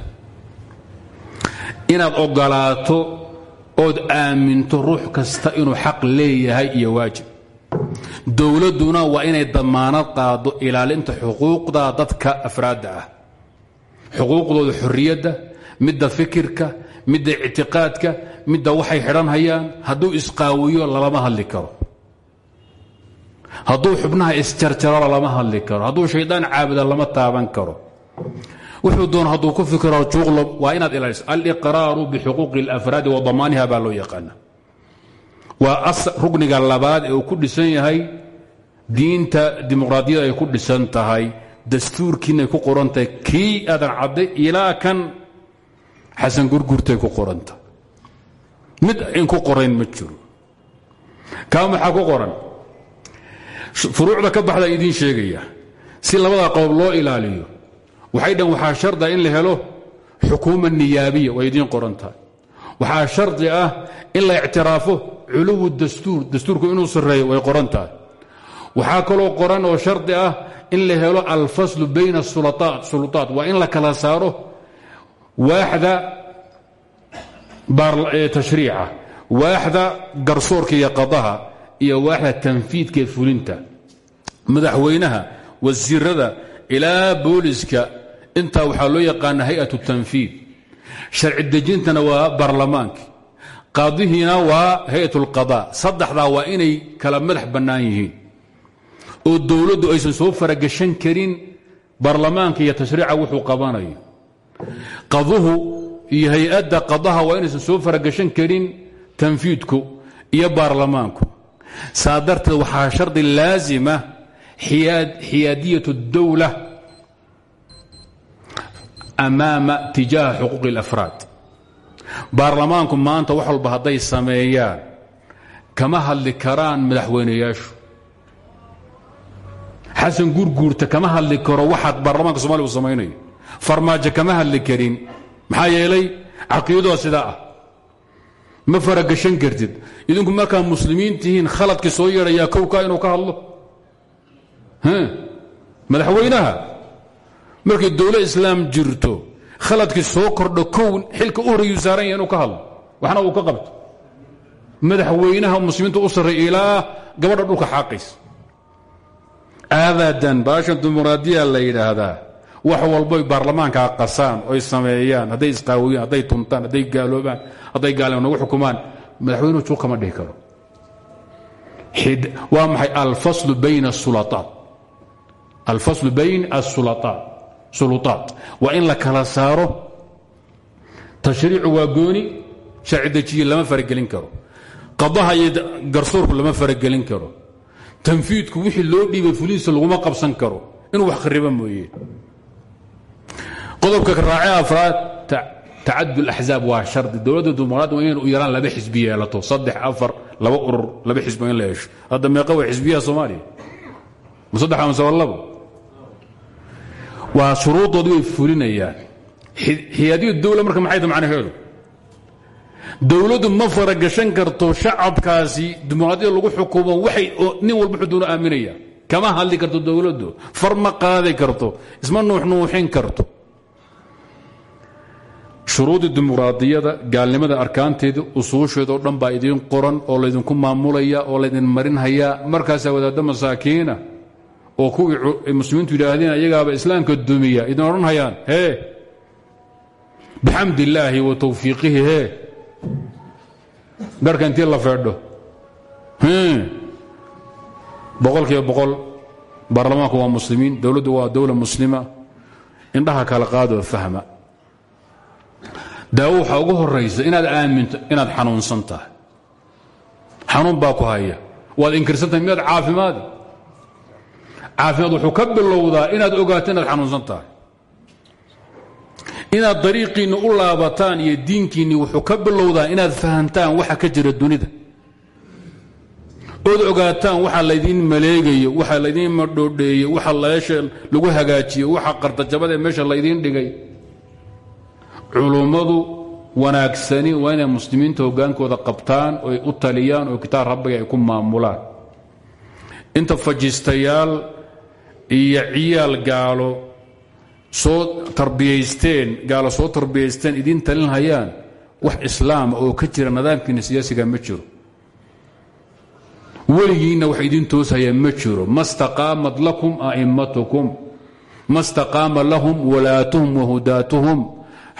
Inaad ogolaato ood aaminto ruux kasta inuu xaq leeyahay iyo waajib. Dowladduna waa inay damaanad qaado ilaalinta xuquuqda dadka afraadda ah. Xuquuqdooda xorriyadda midda fikirka midda ictiqaadka midda waxay xidhan hayaan hadduu isqaawiyo lalama hadli karo. Hadduu xubnaha isjarjaro lalama hadli karo. Hadduu shaydaan caabuda lama taaban karo. Wuxuu doon hadduu ku fikiro juuqlo waa inaad ilaaliso. Aliqraaru bixuquuqi اlafraadi wa damaaniha baa loo yaqaana waa rugniga labaad ee ku dhisan yahay diinta dimuqraadiyada ay ku dhisan tahay dastuurkiinay ku qoran tahay kii aadan cadday ilaa kan xasan gurgurtay ku qoranta. Mid in ku qorayn ma jiro. Kaa ku qoran? Furuucda ka baxda idiin sheegaya. Si labada qodob loo ilaaliyo waxay dhan waxaa shardi in la helo xukuuma niyaabiya way idiin qoran tahay. Waxaa shardi ah in la ictiraafo culuwu dastuur dastuurku inuu sarreeyo way qoran tahay. Waxaa kaloo qoran oo shardi ah in la helo alfaslu bayna sulutaat waa in la kala saaro waaxda tashriica. Waaxda garsoorka iyo qadaha iyo waaxda tanfiidka ee fulinta. Madaxweynaha wasiirada ilaa booliska. Intaa waxaa loo yaqaana hay'at tanfiid. Sharci dejintana waa baarlamaanki qaadihiina waa hay'at اlqada saddexdaa waa inay kala madax bannaan yihiin. Oo dowladdu aysan soo faragashan karin baarlamaanka iyo tashriica wuxuu qabanayo qaduhu iyo hay'adda qadaha waa inaysan soo faragashan karin tanfiidku iyo baarlamaanku. Saa darteed waxaa shardi laazima xiyaadiyat اdowla amaama tijaaha xuquuqi اlafraad baarlamaanku maanta wax walba hadday sameeyaan kama hadli karaan madaxweynayaashu xasan guurguurta kama hadli karo waxaad baarlamaanka somaliya uu samaynayo farmaajo kama hadli karin. Maxaa yeelay caqiidadooda sidaa ah. Ma faragashan kartid. Idinku markaa muslimiin tihiin khaladkii soo yeedhayaa kowkaa inuu ka hadlo? Madaxweynaha? Markay dowla islaam jirto khaladkii soo kordho kow xilka u horreeyuu saaran yahay inuu ka hadlo. Waxna uu ka qabto. Madaxweynaha muslimiinta u sarray ilaa gabadha dhulka xaaqays aadadan baashan dimuqraadiya la yidhaahdaa wax walboy baarlamaankaa qasaan oy sameeyaan hadday isqaawiyaan hadday tuntaan hadday gaaloobaan hadday gaalima nagu xukumaan madaxweynuhu juu kama dhihi karo. Waa maxay alfaslu bayna asulaaat alfaslu bayn asuluطaat waa in la kala saaro tashriicu waa gooni sharci dejiye lama faragelin karo. Qadaha iyo garsoorku lama faragelin karo. Tanfiidku wixii loo dhiibay fulihiisa laguma qabsan karo. Inuu wax khariba mooye qodobka raace afraad tacadud axzaab waa shardi. Dowladda dimuqraadi waa inay yaraan laba xisbi yeelato saddex afar laba urur laba xisbi in la yeesho. Meeqa way xisbiyaha soomaaliya. Ma saddex waa labo? Waa xiyaadiya dowla marka maxay macnaheedu dowladdu ma faragashan karto shacabkaasi dimuqraadiyada lagu xukumo waxay nin walba xuduuno aaminaya. Kama hadli karto dowladdu. Far ma karto. Isma nuuxnuuxin karto shuruudii dimuqraadiyada gaalnimada arkaanteeda usuusheeda oo dhan baa idiin qoran oo laydinku maamulaya oo laydin marinhayaa markaasaa wadaaddo masaakiina oo kuwii muslimiintu yidhaahdeen iyagaaba islaamka dumiya. Idin odhanhayaan hee bixamd illaahi wa tawfiiqihi hee garhka intii la feedho boqolkiiba boqol baarlamaanku waa muslimiin dowladdu waa dowla muslima. Indhaha kala qaadoo fahma daawo waxaa ugu horaysa inaad aaminto inaad xanuunsan tahay xanuun baa ku haya. Waad inkirsan tahay miyaad caafimaadi caafimaad wuxuu ka bilowdaa inaad ogaato inaad xanuunsan tahay inaad dariiqiinni u laabataan iyo diinkiinni wuxuu ka bilowdaa inaad fahantaan waxa ka jira dunida. Ood ogaataan waxa laydiin maleegayo waxa laydiin madhoodheeyo waxa lagu hagaajiyo waxa qartajabada ee meesha laydiin dhigay culummadu wanaagsani waa inay muslimiinta hogaankooda qabtaan oy u taliyaan oo kitaab rabbiga ay ku maamulaan. Inta fajistayaal iyo ciyaal gaalo soo tarbiyaysteen gaalo soo tarbiyaysteen idiin talin hayaan wax islaama oo ka jira nidaamkiina siyaasiga ma jiro. Weligiinna wax idiin tooshaya ma jiro. Ma staqaamat lakum a'immatukum ma staqaama lahum walaatuhum wahudaatuhum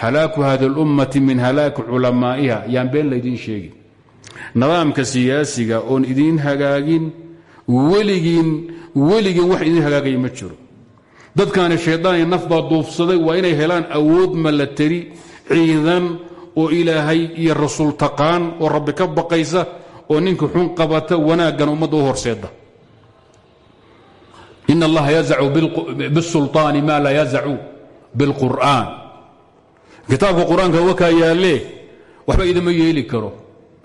halaaku hadi اlummati min halaaki culamaa'iha yaan been laydin sheegin. Nidaamka siyaasiga oon idin hagaagin weligiin weligiin wax idiin hagaagaya ma jiro. Dadkaani shaydaani naf baa duufsaday waa inay helaan awood mallateri ciidan oo ilaahay iyo rasuul taqaan oo rabbi ka baqaysa oo ninka xun qabata wanaaggan ummadda u horseeda in allaha yazacu bisulaan maa laa yazacu biاlqur'an kitaabka qur'aanka wakaa yaalle waxba idama yeeli karo.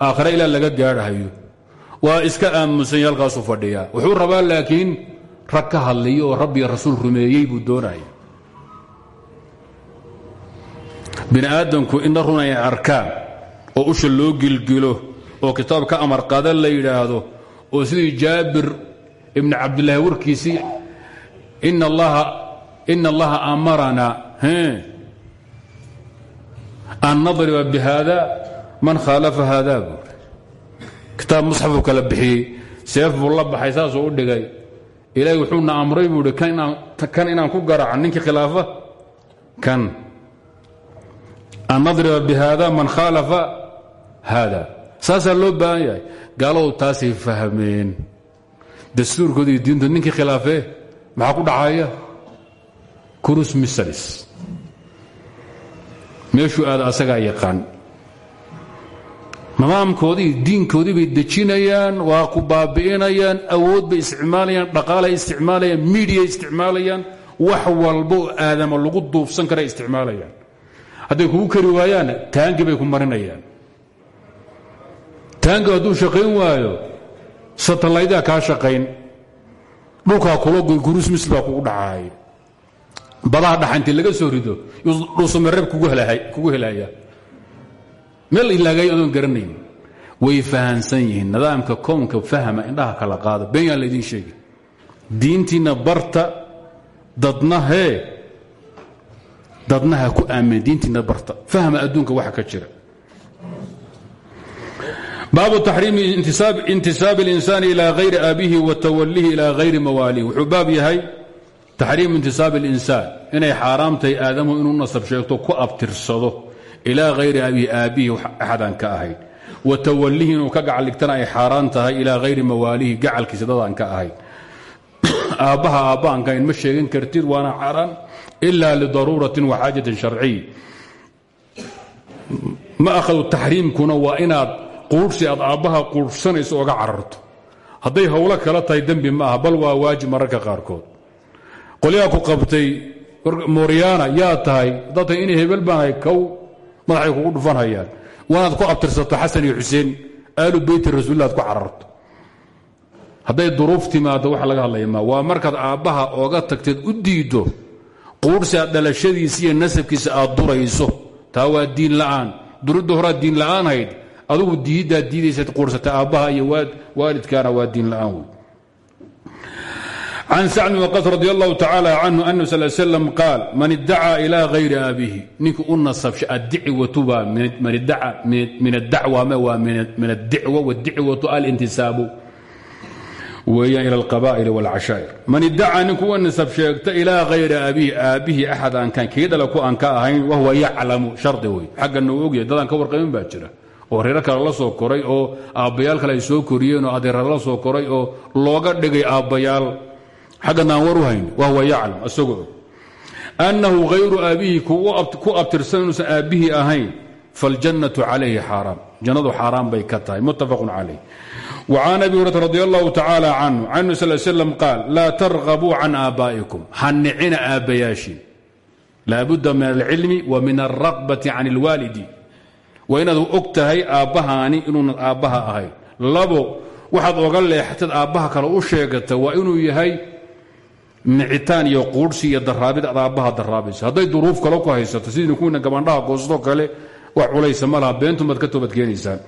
Aakhare ilaa laga gaadhahayo waa iska aamunsanya halkaasu fadhiyaa. Wuxuu rabaa laakiin rag ka hadliyo oo rabbiga rasuul rumeeyey buu doonaya bini aadamku ina run ay arkaan oo usha loo gilgilo oo kitaab ka amar qaada la yidhaahdo oo sidii jaabir ibni cabdillaahi warkiisii ina allaha amarana an nadriba bihada man khaalafa hada buuri kitaab musxafuu kala bixiyey. Seef buu la baxay saasuu u dhigay. Ilaahay wuxuuna amray buu ihi kan inaan ku garaaca ninkii khilaafa kan. An nadriba bihada man khaalafa hada saasaa loo baahan yahay. Gaaladu taasay fahmeen. Dastuurkooda iyo diintood ninkii khilaafee maxaa ku dhacaya? Kurus misalis meeshuu aada asagaa yaqaan. Nimaamkoodii diinkoodii bay dejinayaan waa ku baabi'inayaan awood bay isticmaalayaan dhaqaalay isticmaalayaan miidiya isticmaalayaan wax walba oo aadama lagu duufsan kara isticmaalayaan. Hadday kugu kari waayaanna taangi bay ku marinayaan. Taangi hadduu shaqayn waayo satalaydaa kaa shaqayn. Dhulkaa kula goy kurus misl baa kugu dhacaay badaha dhaxa intii laga soo rido dhuusamareeb kugu helaya meel ilaagay adoon garanayn way fahansan yihiin nidaamka kownka fahma indhaha kala qaada been yaan laydin sheegin diintiinna barta dadna hee dadnaha ku aamin diintiinna barta fahma adduunka waxa ka jira baabu taxriimi intisaabi اlinsaani ilى hayri aabihi wa tawalihi ilى hayri mawaalihi wuxuu baab yahay taxriimu intisaabi اlinsaan inay xaaraam tahay aadamu inuu nasab sheegto ku abtirsado ilaa hayri abihi aabbihi axadaan ka ahayn wa tawalihi inuu ka gacaligtana ay xaaraan tahay ilaa hayri mawaalihi gacalkiisa dadaan ka ahayn aabbaha aabbaankayn ma sheegan kartid waana xaaraan ila lidaruuratin wa xaajatin sharciy ma akhadu taxriimkuna waa inaad quurhsi aad aabbaha quurhsanayso oga cararto hadday howlo mararka qaarkood qolyaha ku qabtay mooryaana yaa tahay haddaad tahay hebel baanahay kow madaxay kugu dhufanhayaan. Waanaad ku abtirsato xasan iyo xuseen aalu beyti rasuulilah ad ku cararto. Hadday duruuf timaado waxa laga hadlaya waa markaad aabbaha ooga tagteed u diiddo quurhsi aad dhalashadiisa iyo nasabkiisa aad durayso. Taa waa diin la'aan. Duridda horaad diin la'aan hayd adugu diiddaad diidaysaad quursata aabbaha iyo waalidkaana waa diin la'aan can sacd waqas radi allahu tacaala canhu anu sal slam qaal man iddacaa ilaa hayri aabihi ninka u nasabsha addicwatu baa min adacwa waa min addicwa wadicwatu alintisaabu weeyaan ila alqaba'il wاlcashaa'ir man iddacaa ninku u nasab sheegta ilaa hayri aabihi aabihi axad aan kan kii dhala ku aan ka ahayn wahuwa yaclamu shardi wey xaggana uu ogyahay dadaan ka warqabin la soo koray oo aabbayaal kale soo koriyeen oo adeera la soo koray oo looga dhigay aabbayaal xaggan aan war u hayn wahuwa yaclam asagoo og. Annahu hayru aabbihi ku abtirsan inuusan aabbihii ahayn faljannatu calayhi xaaraam. Jannadu xaaraan bay ka tahay muttafaqun calayh. Wa can abi hurata radi allahu tacaala canhu can nabi sal slam qaal laa tarqabuu can aabbaa'ikum ha nicina aabbayaashiin laabudda min alcilmi wa min alraqbati can ilwaalidi. Waa inaad og tahay aabbahaani inuunan aabbaha nicitaan iyo quudhsi iyo daraabid aad aabbaha daraabayso hadday duruuf kale ku haysato sidii kuwina gabandhaha goosto kale wax culaysa ma laha. Beentumaad ka toobadkeenaysaan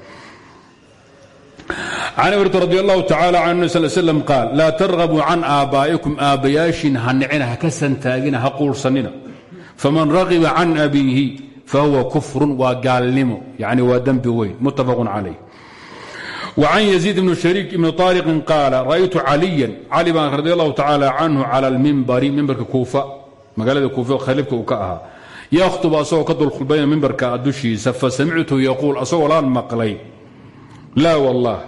can abirt radi allahu tacala can nabi sal slam qaal laa targabuu can aabbaa'ikum aabbayaashin ha ka santaagina ha quurhsannina faman ragiba can abiihi fahuwa kufrun waa gaalnimo yani waa dembi weyn. Muttafaqun calayh وcan يزيid بن شhريك بن طارق قاaل رأytu عaليا cali baan radi الlahu tacالى canه calى اlmimbari mimbarka kuufa magaalada kuufa khaliifka uu ka ahaa yakhطب asagoo ka dulkhulbayna mimbarka dushiisa fasamictu yaquul asagoo laan maqlay laa والlah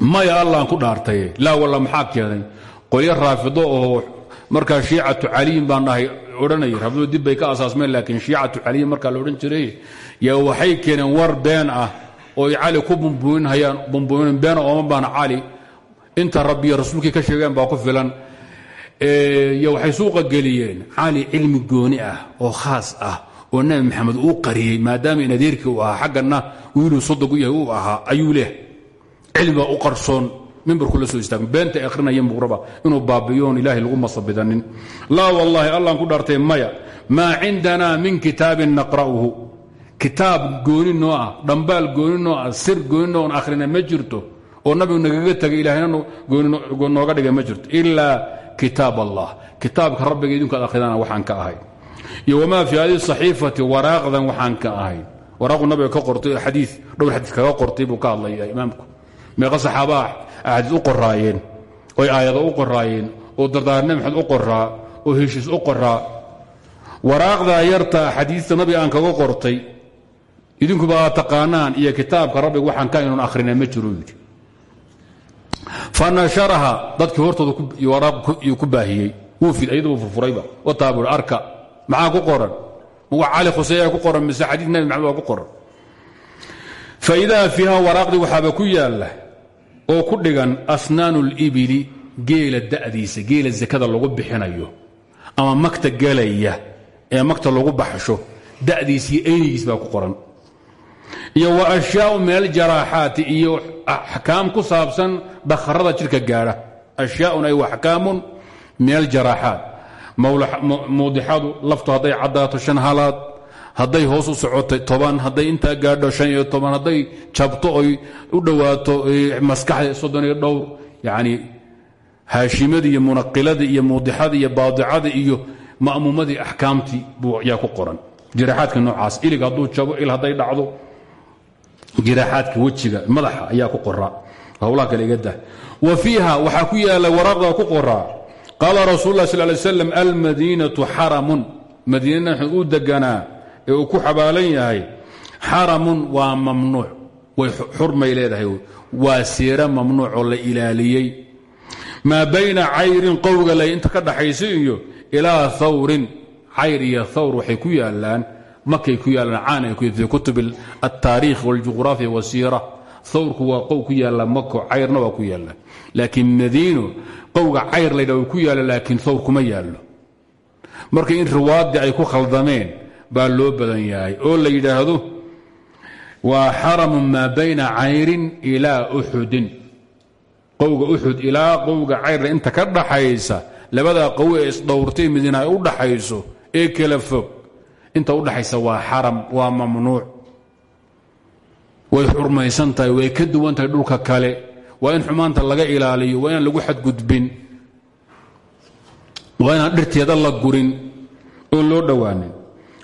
maya allaan ku dhaartaye laa wallah maxaa keenay qolyo raafido oo markaa shiicatu caliyin baan dhahay odhanaya rabdu dib bay ka asaasmeen laakiin shiicatu caliyin markaa la odhan jiray yaa waxay keeneen war been ah oo ay cali ku bumbuuninhayaan bumbuunin beena ooma baana cali. Inta rabbiyo rasuulkii ka sheegeen baa ku filan. Yo waxay suuqa geliyeen. Cali cilmi gooni ah oo khaas ah oo nabi maxamed uu qariyey maadaama in adeerkii uu ahaa xaggana wiiluu sodogu yahay uu ahaa ayuu leh cilmiba u qarsoon mimbarku la soo istaag beenta akhrinaya muqraba inuu baabiyoon ilaahay lagu masabidanin. Laa wallaahi allaan ku dhaartay maya maa cindanaa min kitaabin naqra'uhu kitaab gooni noo ah dhambaal gooni noo ah sir gooni noo on akhrina ma jirto oo nabigu nagaga tegay ilaahayna nooga dhigay ma jirto ilaa kitaab allah. Kitaabka rabbiga idinku ad waxaan ka ahay. Iyo wamaa fii hadi saxiifati waraaqdan waxaan ka ahay. Waraaqu nabiga ka qortay xadii dhowr xadiis kaga qortay buu ka hadlaya imaamku. Meeqa saxaabaha axaadiis u qoraayeen oy aayado u qoraayeen oo dardaar nabi maxamed u qoraa oo heshiis u qoraa. Waraaqdaa yarta xadiista nabiga aan kaga qortay idinkuba taqaanaan iyo kitaabka rabbiga waxaan ka inuun akhrina ma jiro yidhi. Fa nasharaha hortooda ku baahiyey. Wuu fid ayaduba furfurayba. Wataabur arka. Maxaa ku qoran? Wa cali khuseeyaa ku qoran mise xadiis nabi maxamed ku qoran. Fa idaa fiiha waraaqdii waxaaba ku yaalla oo ku dhigan asnaanu libili geela da'diisa geela sakada lagu bixinayo ama magta gelaya ee magta lagu baxsho da'diis iyo eynigiis baa ku qoran iyo wa ashyaau min aljaraaxaati iyo axkaam ku saabsan dhakharada jidhka gaadha. Ashyaaun ay axkaamun min aljaraaxaat muudixadu laftu hadday caddaato shan halaad hadday hoos u socotay toban hadday intaa gaadho shan iyo toban hadday jabto oy u dhowaato maskaxda soddon iyo dhowr yacni haashimadii iyo munaqiladii iyo muudixadii iyo baadicadii iyo ma'muumadii axkaamtii yaa ku qoran. Jiraaxaadka noocaas ilig hadduu jabo il hadday dhacdo jiraaxaadka wejiga madaxa ayaa ku qoraa. Howlaha kale iga dah. Wa fiiha waxaa ku yaalla waraaqda ku qoraa. Qaala rasul lah sal lay slam almadiinatu xaramun madiinana u deganaa ee ku xabaalan yahay xaramun waa mamnuuc. Way xurmay leedahay. Waa seera mamnuucoo la ilaaliyey. Maa bayna cayrin qowga inta ka dhaxaysa iyo ilaa thawrin. Cayr iyo thawr waxay ku yaalaan makay ku yaalaan caan ay ku fi kutub altaariikh waljuqraafiya wasiira thawrku waa qow ku yaalla mako cayrna waa ku yaalla. Laakiin madiino qowga cayr laydha ku yaalla laakiin thawr kuma yaallo. Marka in riwaadii ay ku khaldameen baa loo badan yahay. Oo la yidhaahdo waa xaramun maa bayna cayrin ilaa uxudin qowga uxud ilaa qowga cayrna inta ka dhaxaysa labadaa qowi ee isdhowrtay madiina ay u dhaxayso ee kala fog inta u dhaxaysa waa xaram waa mamnuuc. Way xurmaysan tahay way ka duwan tahay dhulka kale. Waa in xumaanta laga ilaaliyo waa inaan lagu xadgudbin. Waa inaan dhirteeda la gurin. Oon loo dhowaanin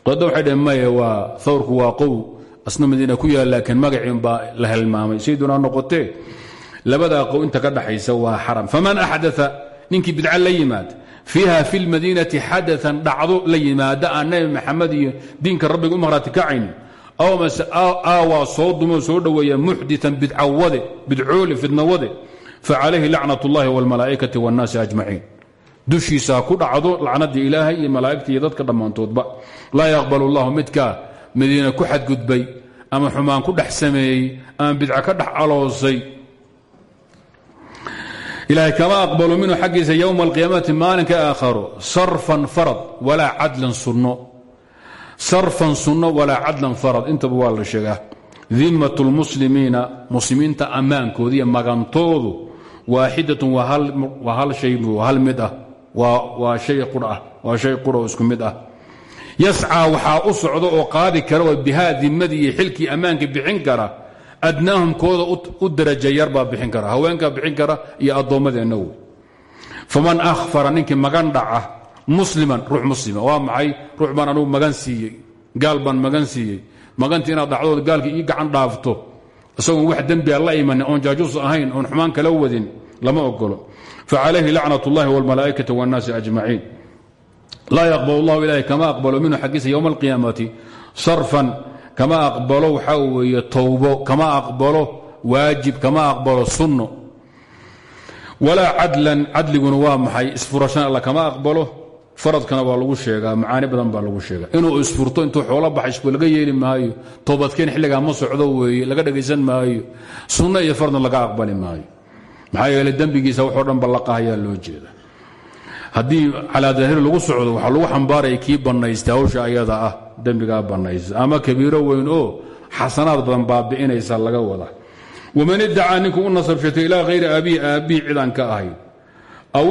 qada waxay maye waa thawrku waa qow. Asna madiina ku yaal laakiin magaciin baa la helmaamay saydunaa noqotee. Labadaa qow inta ka dhaxaysa waa xaram. Faman axdaa ninkii bidca la yimaad fiiha fi lmadiinati xadaan dhacdo la yimaada aan nabi maxamed iyo diinka rabbiga u maqhraati kacayn aw mase aawaa soo dumoo soo dhoweeya muxditan bidcawade bidcoole fidnawade facalayhi lacnat اllahi wاlmalaa'ikati wاnnaasi ajmaciin dushiisa ku dhacdo lacnadii ilaahay iyo malaa'igta iyo dadka dhammaantoodba laa yaqbal اllahu midkaa madiina ku xadgudbay ama xumaan ku dhex sameeyey ama bidca ka dhex aloosay ilaahay kama aqbalo minhu xaggiisa yowma alqiyaamati maalinka aakharo. Sarfan farad walaa cadlan sunno. Sarfan sunno walaa cadlan farad. Intaba waa la sheegaa. Dimat lmuslimiina muslimiinta ammaankooda iyo magantoodu waaxidatun waa hal shay hal mid ah. Waa shay qur ah waa qura oo isku mid ah. Yascaa waxaa u socda oo qaadi kara oo bihaa dimadii iyo xilkii ammaanka bixin kara adnaahum kooda u daraja yarbaa bixin kara haweenkaa bixin kara iyo addoommadeenna wey faman akhfara ninkii magan dhaca musliman ruux muslima. Waa maxay? Ruux baan anugu magan siiyey gaal magan siiyey. Magantii inaad dhacdood gaalkii ii gacan dhaafto isagoon wax dembia la imanin oon jaajuus ahayn oon xumaan kala wadin lama ogolo fa calayhi lacnat ullahi walmalaa'ikati waannaasi ajmaciin. Laa yaqbal allahu ilahay kama aqbalo minhu xaggiisa yowma alqiyaamati sarfan kama aqbalo waxaa weeye towbo kama aqbalo waajib kama aqbalo sunno. Walaa cadlan cadliguna waa maxay? Isfurashana alla kama aqbalo faradkana waa lagu sheegaa macaani badan baa lagu sheegaa. Inuu isfurto intuu xoolo baxaysku laga yeeli maayo toobadkeen xilligaa ma socdo weeye laga dhagaysan maayo sunno iyo fardna laga aqbali maayo. Maxaa yeele dembigiisa waxoo dhan ballaqahayaa loo jeeda. Haddii calaa daahiri lagu socdo waxaa lagu xambaaraya kii hawsha ayada ah dembigaa bannaysta ama kabiiro weyn oo xasanaad badan baabi'inaysa laga wada. Waman iddacaa ninkuu u nasab sheegtay ilaa hayri aabihi aabbihi cidaan ka ahayn aw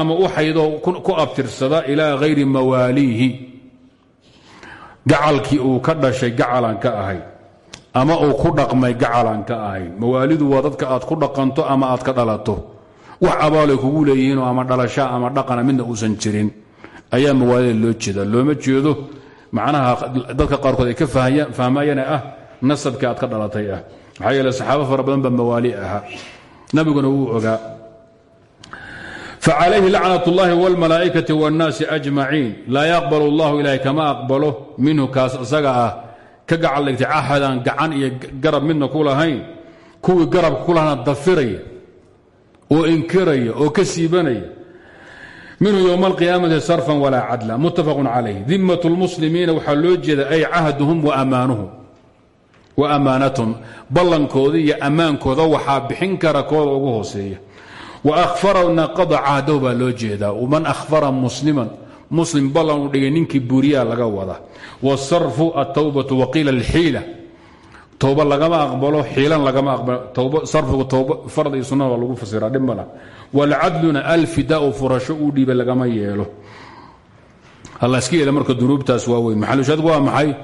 ama u xaydoo ku abtirsada ilaa hayri mawaaliihi. Gacalkii uu ka dhashay gacalaan ka ama uu ku dhaqmay gacalaan ka ahayn waa dadka aad ku dhaqanto ama aad ka dhalato. Wax abaalay kugu leeyihiinoo ama dhalasha ama dhaqana midna uusan jirin. Ayaa mawaalida loo jeeda looma jeedo macnaha dadka qaarkood ay ka fahmayana ah nasabkii aad ka dhalatay ah maxaa yeele saxaabo fara badan baa mawaali ahaa nabiguna wuu ogaa facalayhi lacnat اllahi wاlmalaa'ikati wاnnaasi ajmaciin laa yaqbal اllahu ilahay kama aqbalo minhu kaas isaga ah ka gacal dhigtay axadan gacan iyo garab midna ku lahayn kuwii garabka ku lahana dafiraya oo inkiraya oo ka siibanaya minhu ywma alqiyaamati sarfan walaa cadla muttafaqun calayh dimat lmuslimiina waxaa loo jeeda ay cahduhum wa ammaanathum ballankooda iyo ammaankooda waxaa bixin kara kooda ugu hooseeya. Wa akhfara naqada cahdahu baa loo jeedaa. Man akhfara musliman muslim ballan u dhigay ninkii buuriyaa laga wada. Wasarfu altawbatu waqiila alxiila. Towba lagama aqbalo xiilan lagama aqbalo. Sarfigu towba farad iyo sunnada waa lagu fasiraa dhib mala walcadluna alfidaau furasho uu dhiibay lagama yeelo halla iska yeela marka dunuubtaas waa weyn maxalushaadku waa maxay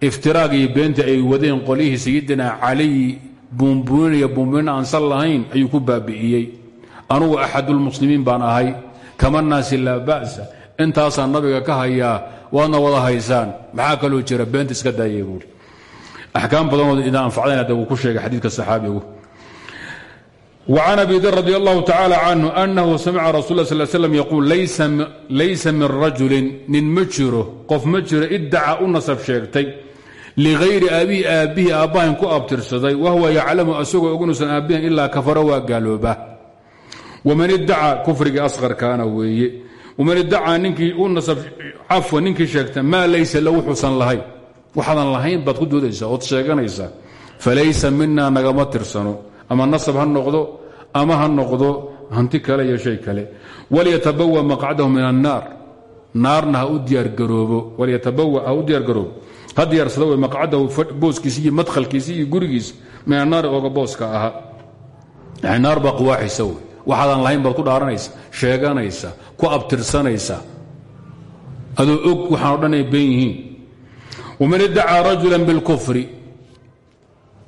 iftiraag iyo beenta ay wadeen qolyihii sayidina caliy buunbuuninaya buunbuunin aansan lahayn ayuu ku baabi'iyey anugu axadulmuslimiin baan ahay kama naasi laa ba'sa intaasaan nabiga ka hayaa waadna wada haysaan maxaa kaloo jira beenta iska daayay buuri axkaam badanood idin anfacdayn hadda wuu ku sheegay xadiidka saxaabigu وعن أبي ذر رضي الله تعالى عنه أنه سمع رسول الله صلى الله عليه وسلم يقول ليس من رجل nin ma jiro qof ma jiro iddaca u nasab sheegtay ligayri aabihi aabbihi aabbahan ku abtirsaday wahuwa yaclamu asagoo ogunuusan aabbihan ilaa kafara waa gaalooba waman iddaca kufrigii asqarkaana weeye waman iddacaa ninkii u nasab cafwa ninkii sheegta maa laysa la wuxuusan lahayn waxaadan lahayn baad ku doodaysaa ood sheeganaysaa falaysa minaa nagama tirsano ama nasab ha noqdo ama ha noqdo hanti kale iyo shay kale. Walyatabawa maqcadahu min annaar. Naarna ha u diyaargaroobo walyatabawa ha u diyaargaroobo ha diyaarsada wey maqcadahu booskiisi iyo madkhalkiisi iyo gurigiisa min annaari ooga booska ahaa yani naar baa quwaaxaysa wey. Waxaadan lahayn baad ku dhaaranaysa sheeganaysa ku abtirsanaysa. Adoo og waxaan o dhan ay been yihiin. Waman iddacaa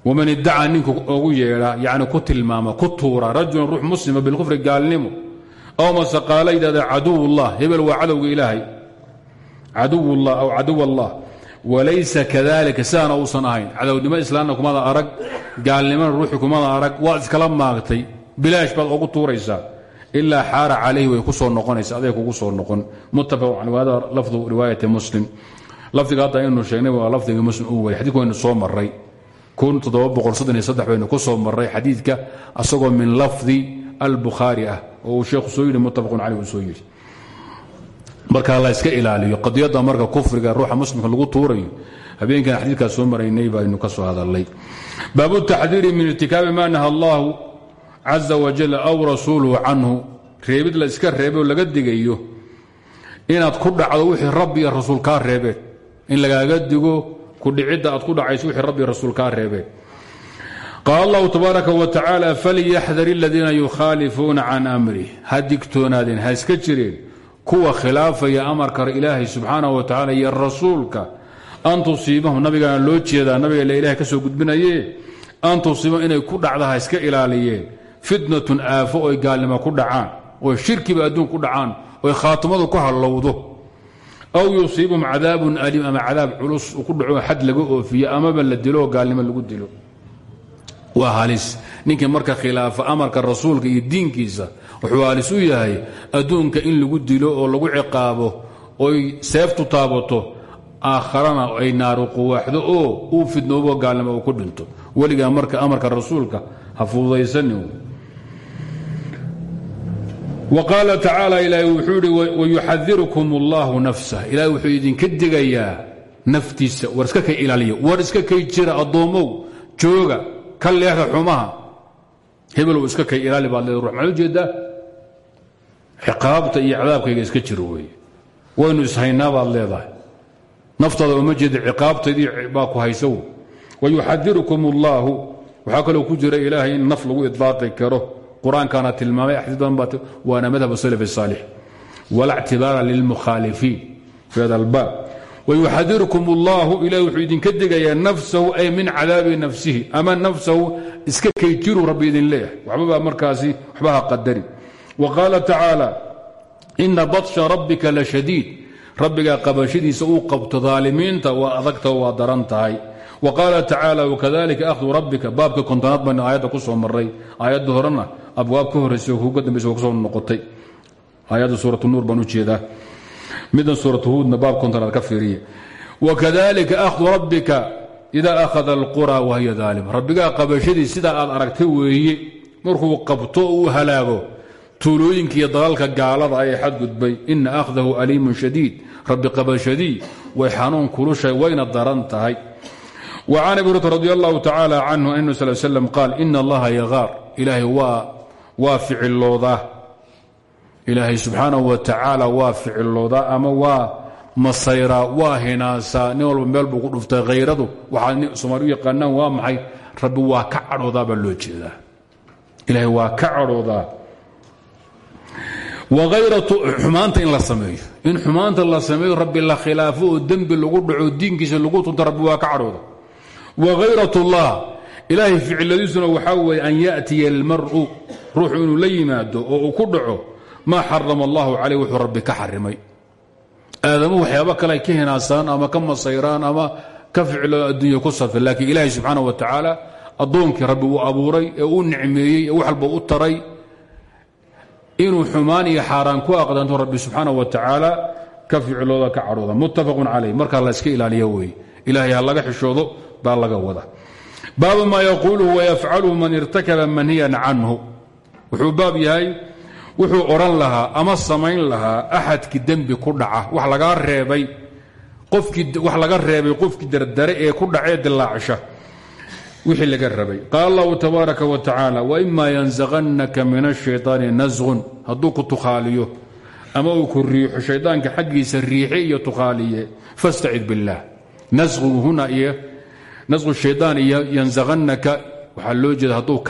waman iddacaa ninku ugu yeedha yani ku tilmaama ku tuura rajulan ruux muslima bilkufri gaalnimo aw mase qaala yidhahda caduwullah hebel waa cadowga ilaahay caduwullah aw caduw allah walaysa kadalika sidaana uusan ahayn cadownimo islaamna kumada arag gaalnimona ruuxi kumada arag waad iskala maagtay bilaash baad ogu tuuraysaa ilaa xaara calayhi way ku soo noqonaysa aday kugu soo noqon muttafaq can hada lafdu riwaayati muslim lafdiga hadda aynu sheegnay waa lafdiga muslim uu wariy xadidku waynu soo maray baynu ku soo maray xadiidka asagoo min lafdi albukhaari ah oo uu sheekhu soo yidhi muttafaqun caleyh uu soo yidhi. Marka la iska ilaaliyo qadiyadda marka kufriga ruuxa muslimka lagu tuurayo habeenkan xadiidkaas soo maraynay baynu ka soo hadalnay baabu taxdiiri min irtikaabi ma naha allahu caza wajal aw rasuuluhu canhu. Reebid la iska reebay oo laga digayo inaad ku dhacdo wixii rabbi iyo rasuul kaa in lagaaga digo kudhicidda aad ku dhacayso wixii rabbi rasuul kaa reebeen qaal allahu tabaaraka wa tacaala falyaxdar aladiina yukhaalifuuna can amrih ha digtoonaadeen ha iska jireen. Kuwa khilaafaya amarka ilaahay subxaanahu wa tacaala iyo rasuulka an tusiibahum nabigaana loo jeedaa nabiga la ilahay gudbinaye an tusiibahum inay ku dhacda ha iska ilaaliyeen. Fitnatun aafo oy gaalnimo ku dhacaan oy shirkiba adduun ku dhacaan oy khaatimadu ku hallowdo aw yusiibum cadaabun aliim ama cadaab culus ku dhaco xad laga oofiyo amaba la dilo gaalnimo lagu dilo. Waa halis. Ninkii marka khilaafa amarka rasuulka iyo diinkiisa wuxuu halis u yahay adduunka in lagu dilo oo lagu ciqaabo oy seeftu taabato aakharana ay naaru quwaaxdo oo uu fidnoobo gaalnimo uu ku dhinto. Weligaa marka amarka rasuulka ha fududaysanin qaala tacaala ilaahay wuxuu ihi wayuxadirukum allahu nafsah ilahay wuxuu idinka digayaa naftiisa war iska kay ilaaliya war iska kay jira addoommow jooga ka leexda xumaha. Hebelow iska kay ilaali baad leeda ruux maxaa u jeedaa ciqaabta iyo cadaabkayga iska jiro weeye. Waynu ishaynaa baad leedahay. Naftaada uma jeeda ciqaabtaydii ku jira ilaahay in naf lagu idlaaqi karo qur-aankaana tilmaamay axaadiis badan baa waana madhab salaf الsaalix wala اctibaara lilmukhaalifiin fi hada اlbaab wayuxadirukum اllahu ilahi wuxuu idinka digayaa nafsahu ay min cadaabi nafsihi ama nafsahu iska kayjiru rabbi idin leeyahay waxbabaa markaasi waxba ha qadari wa qaala tacaala ina batsha rabbika la shadiid rabbigaa qabashadiisa uu qabto daalimiinta waa adagta waa daran tahay wa qaala tacaala wakadalika ahdu rabbika baabka kontonaad baynu aayadda ku soo maray aayadda horena abwaab ka horraysa kuga dambaysa waa ku soo noqotay. Aayadda suuratu nuur baan u jeedaa. Midan suuratu huudna baab kontonaad ka fiiriya wakadalika ahdu rabbika idaa akhada alqura wahiya daalima rabbigaa qabashadii sidaa aad aragtay weeye markuu qabto uu halaago tuulooyinka iyo dalalka gaalada ayay xadgudbay. Ina akhdahu aliimun shadiid. Rabbi qabashadii way xanuun kulushay wayna daran tahay. Wa can abi hurata radi allahu tacaala canhu an sal slam qaal ina allaha yagaar ilaahay ficiloodaa ilaahay subxaanahu wa tacaala waa ficiloodaa ama waa masayraa waa hinaasaa nin walba meel buu ku dhuftay hayradu waxaad soomaali u yaqaanaan waa maxay? Rabbi waa ka cadhoodaa baa loo jeedaa. Ilaahay waa ka cadhoodaa. Xumaanta in la sameeyo. In xumaanta la sameeyo rabbi la khilaafo oo lagu dhaco diinkiisa lagu tunto rabbi waa ka cadhooda wakhayrat ullah ilaahay ficiladiisuna waxaa weeye an yaأtiya almar'u ruuxu inuu la yimaado oo uu ku dhaco maa xarama allahu caleyh wuxuu rabbi ka xarimay. Aadamuhu waxyaaba kale ka hinaasaan ama ka masayraan ama ka ficilo adduunya ku sarfay laakiin ilaahay subxaana wa tacaala addoonkii rabbi uu abuuray ee uu nicmeeyey ee wax walba u taray inuu xumaan iyo xaaraan ku aqdanto rabbi subxaana wa tacaala ka ficilooda ka cadhooda. Muttafaqun calayh. Markaa la iska ilaaliyo weeye. Ilaahay ha laga xishoodo baa laga wada. Baabu maa yaquuluhu wayafcaluhu man irtakaba manhiyan canhu wuxuu baab yahay wuxuu odhan lahaa ama samayn lahaa axadkii dembi ku dhaca. Wax lagaa reebay wax laga reebay qofkii dardare ee ku dhacee dilaacsha wixii laga rabay qaal allahu tabaaraka wa tacaala waima yanzaqannaka min ashayطaani nasqun hadduu ku tukhaaliyo ama uu ku riixo shaydaanka xaggiisa riixe iyo tukhaaliye fastacid biاllah nasqigu huna iyo nasqu shaydaan iyo yanzaqannaka waxaa loo jeeda hadduu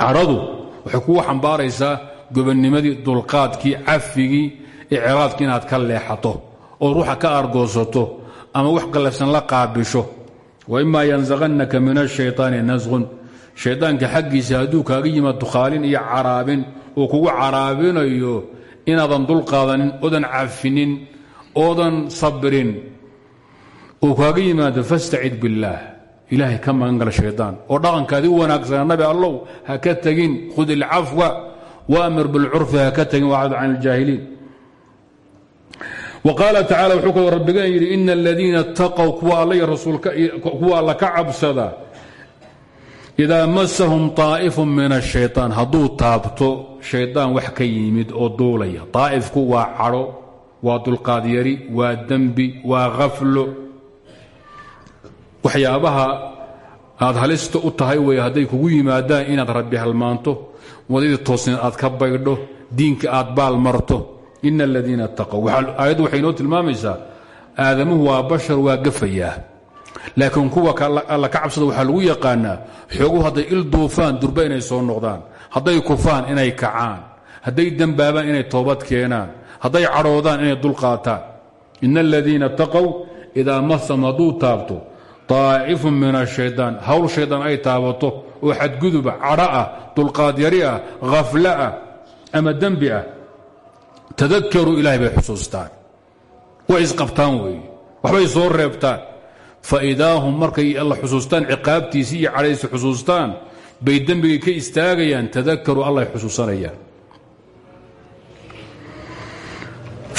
cadhadu waxay kugu xambaaraysaa gobonnimadii dulqaadkii cafigii icraadkii inaad ka leexato oo ruuxa ka argoosato ama wax qallafsan la qaabisho. Wima yanzaqannaka min ashayطaani nasqun shaydaanka xaggiisa hadduu kaaga yimaad tukhaalin iyo caraabin uu kugu caraabinayo inaadan dulqaadanin oodan cafinin oodan sabrin uu kaaga yimaado fastacid biاllaah ilaahay ka magangala shayaan oo dhaqankaadii u wanaagsanaa nabi allow ha ka tegin khud ilcafwa waamir bilcurfi ha ka tegin wacrid can iljaahiliin wa qaala tacaala wuxuu kaloo rabbigan yidhi ina aladiina taqow kuwa alla ka cabsada idaa masahum taa'ifun min ashayaan hadduu taabto shaydaan wax ka yimid oo duulaya. Taa'ifku waa cadho waa dulqaadyari waa dembi waa khaflo waxyaabaha aad halista u tahay wey hadday kugu yimaadaan inaad rabbi halmaanto wadadii toosneed aad ka baydho diinka aad baal marto. In aladiina اtaqow aayaddu waxay inoo tilmaamaysaa aadamuhu waa bashar waa gafayaa. Laakiin kuwa alla ka cabsada waxaa lagu yaqaanaa xoogu hadday il duufaan durba inay soo noqdaan. Hadday kufaan inay kacaan. Hadday dembaabaan inay toobad keenaan. Hadday cadhoodaan inay dulqaataan in aladiina اtaqow idaa masam hadduu taabto طaa'ifun min الshayطaan hawl shaydaan ay taabato oo xadguduba cadho ah dulqaadyari ah khaflo ah ama dembi ah tadakaruu ilahay bay xusuustaan way isqabtaan weeye waxbay soo reebtaan faidaa hum markay alla xusuustaan ciqaabtiisii iyo cadhaysi xusuustaan bay dembigay ka istaagayaan tadakaruu allay xusuusanayaan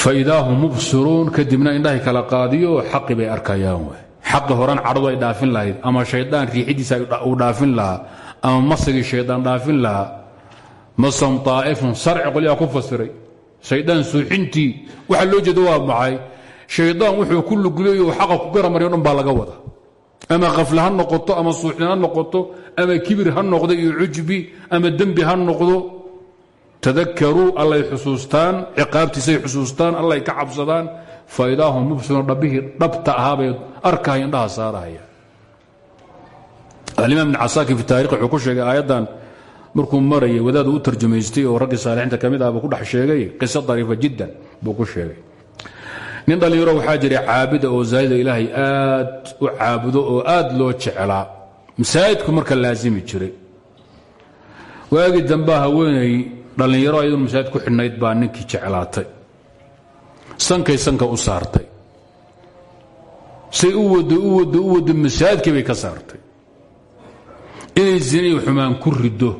faidaa hum mubsiruun kadibna indhahay kala qaadiyo xaqi bay arkayaan xaqi horan cadhadu ay dhaafin lahayd ama shaydaan riixidiisa uu dhaafin lahaa ama masagii shaydaan dhaafin lahaa masam aa'ifun sarci qolyaa ku fasiray. Shaydaan suuxintii waxa loo jeeda waa maxay? Shaydaan wuxuu ku lugleeyo xaqa ku garamaryo dhan baa laga wada ama kafle ha noqoto ama suuxdin ha noqoto ama kibir ha noqdo iyo cujbi ama dembi ha noqdo. Tadakaruu allay xusuustaan ciqaabtiisay xusuustaan allay ka cabsadaan faidaahum mubsiruun dhabbihii dhabta ahaabay arkahaya indhaha saarahaya. Alimaam ibn casaakir fi taarikh wuxuu ku sheegay aayaddan markuu u tarjamaystay oo raggii saalixiinta ka ah buu ku dhex sheegay qiso dariifa jiddan buu ku sheegay. Nin dhallinyaro waxaa jiray caabida oo zaahida ilaahay aad u caabudo oo aad loo jeclaa. Masaajidku marka laasimi jiray. Waagii dambaa haweenay dhallinyaro ayadun masaajid ku xidhnayd baa ninkii jeclaatay sankay sanka u saartay say u wado u wado u wado masaajidkii bay ka saartay inay zinay xumaan ku riddo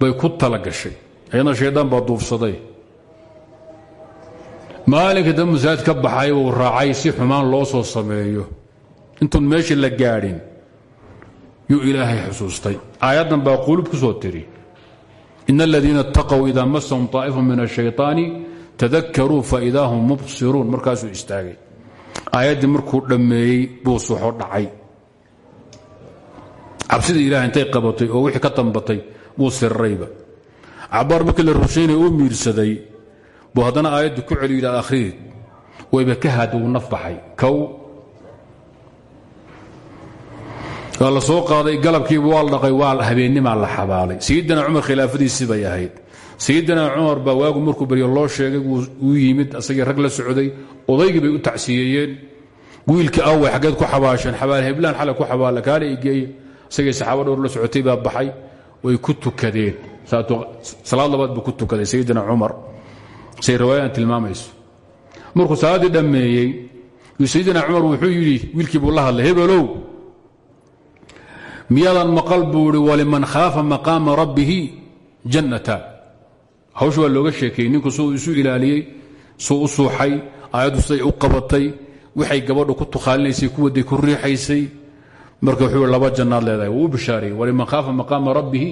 bay ku tala gashay ayadna shaydaan baa duufsaday maalinka dambe masaajid ka baxay uu raacay si xumaan loo soo sameeyo intuun meeshii la gaadhin yuu ilaahay xusuustay aayaddan baa qulub ku soo tiri in aladiina اtaqow ida masahum طaa'ifu min الshayطaani tadakaruu faidaa hum mubsiruun markaasuu istaagay. Aayaddii markuu dhammeeyey buu suxo dhacay. Cabsidii ilahay intay qabatay oo wixii ka tambatay buu sirrayba. Cabaar markii la rushaynaya u miirsaday buu haddana aayaddu ku celiyo ilaa akhririd wayba ka haada uu naf baxay waa la soo qaaday galabkiiba waa la dhaqay waa habeennimaa la xabaalay. Sayidina cumar khilaafadiisii bay ahayd sayidina cumar baa waagu markuu baryo loo sheegay wuu yimid asagii rag la socday odaygii bay u tacsiyeeyeen wiilkii away xaggeed ku xabaasheen heblaan xalay ku xabaala kaale igeeye isagii saxaaba dhowr la socotay baa baxay way ku tukadeen. Salaad labaad ku tukaday sayidina cumar say riwaayadan tilmaamayso. Markuu salaaddii dhammeeyey sayidina cumar wuxuu yidhi wiilkii buu la hadlay hebelow miyaadan maqal? Buu ihi waliman khaafa rabbihi jannataan hawsha waa looga sheekeeyey ninku suu isu ilaaliyey suu u suuxay aayaddu siday u qabatay waxay gabadhu ku tukhaalinaysay kuwaday ku riixaysay. Marka wuxuu laba jannaad leedahay wuu u bishaariyey waliman khaafa maqaama rabbihi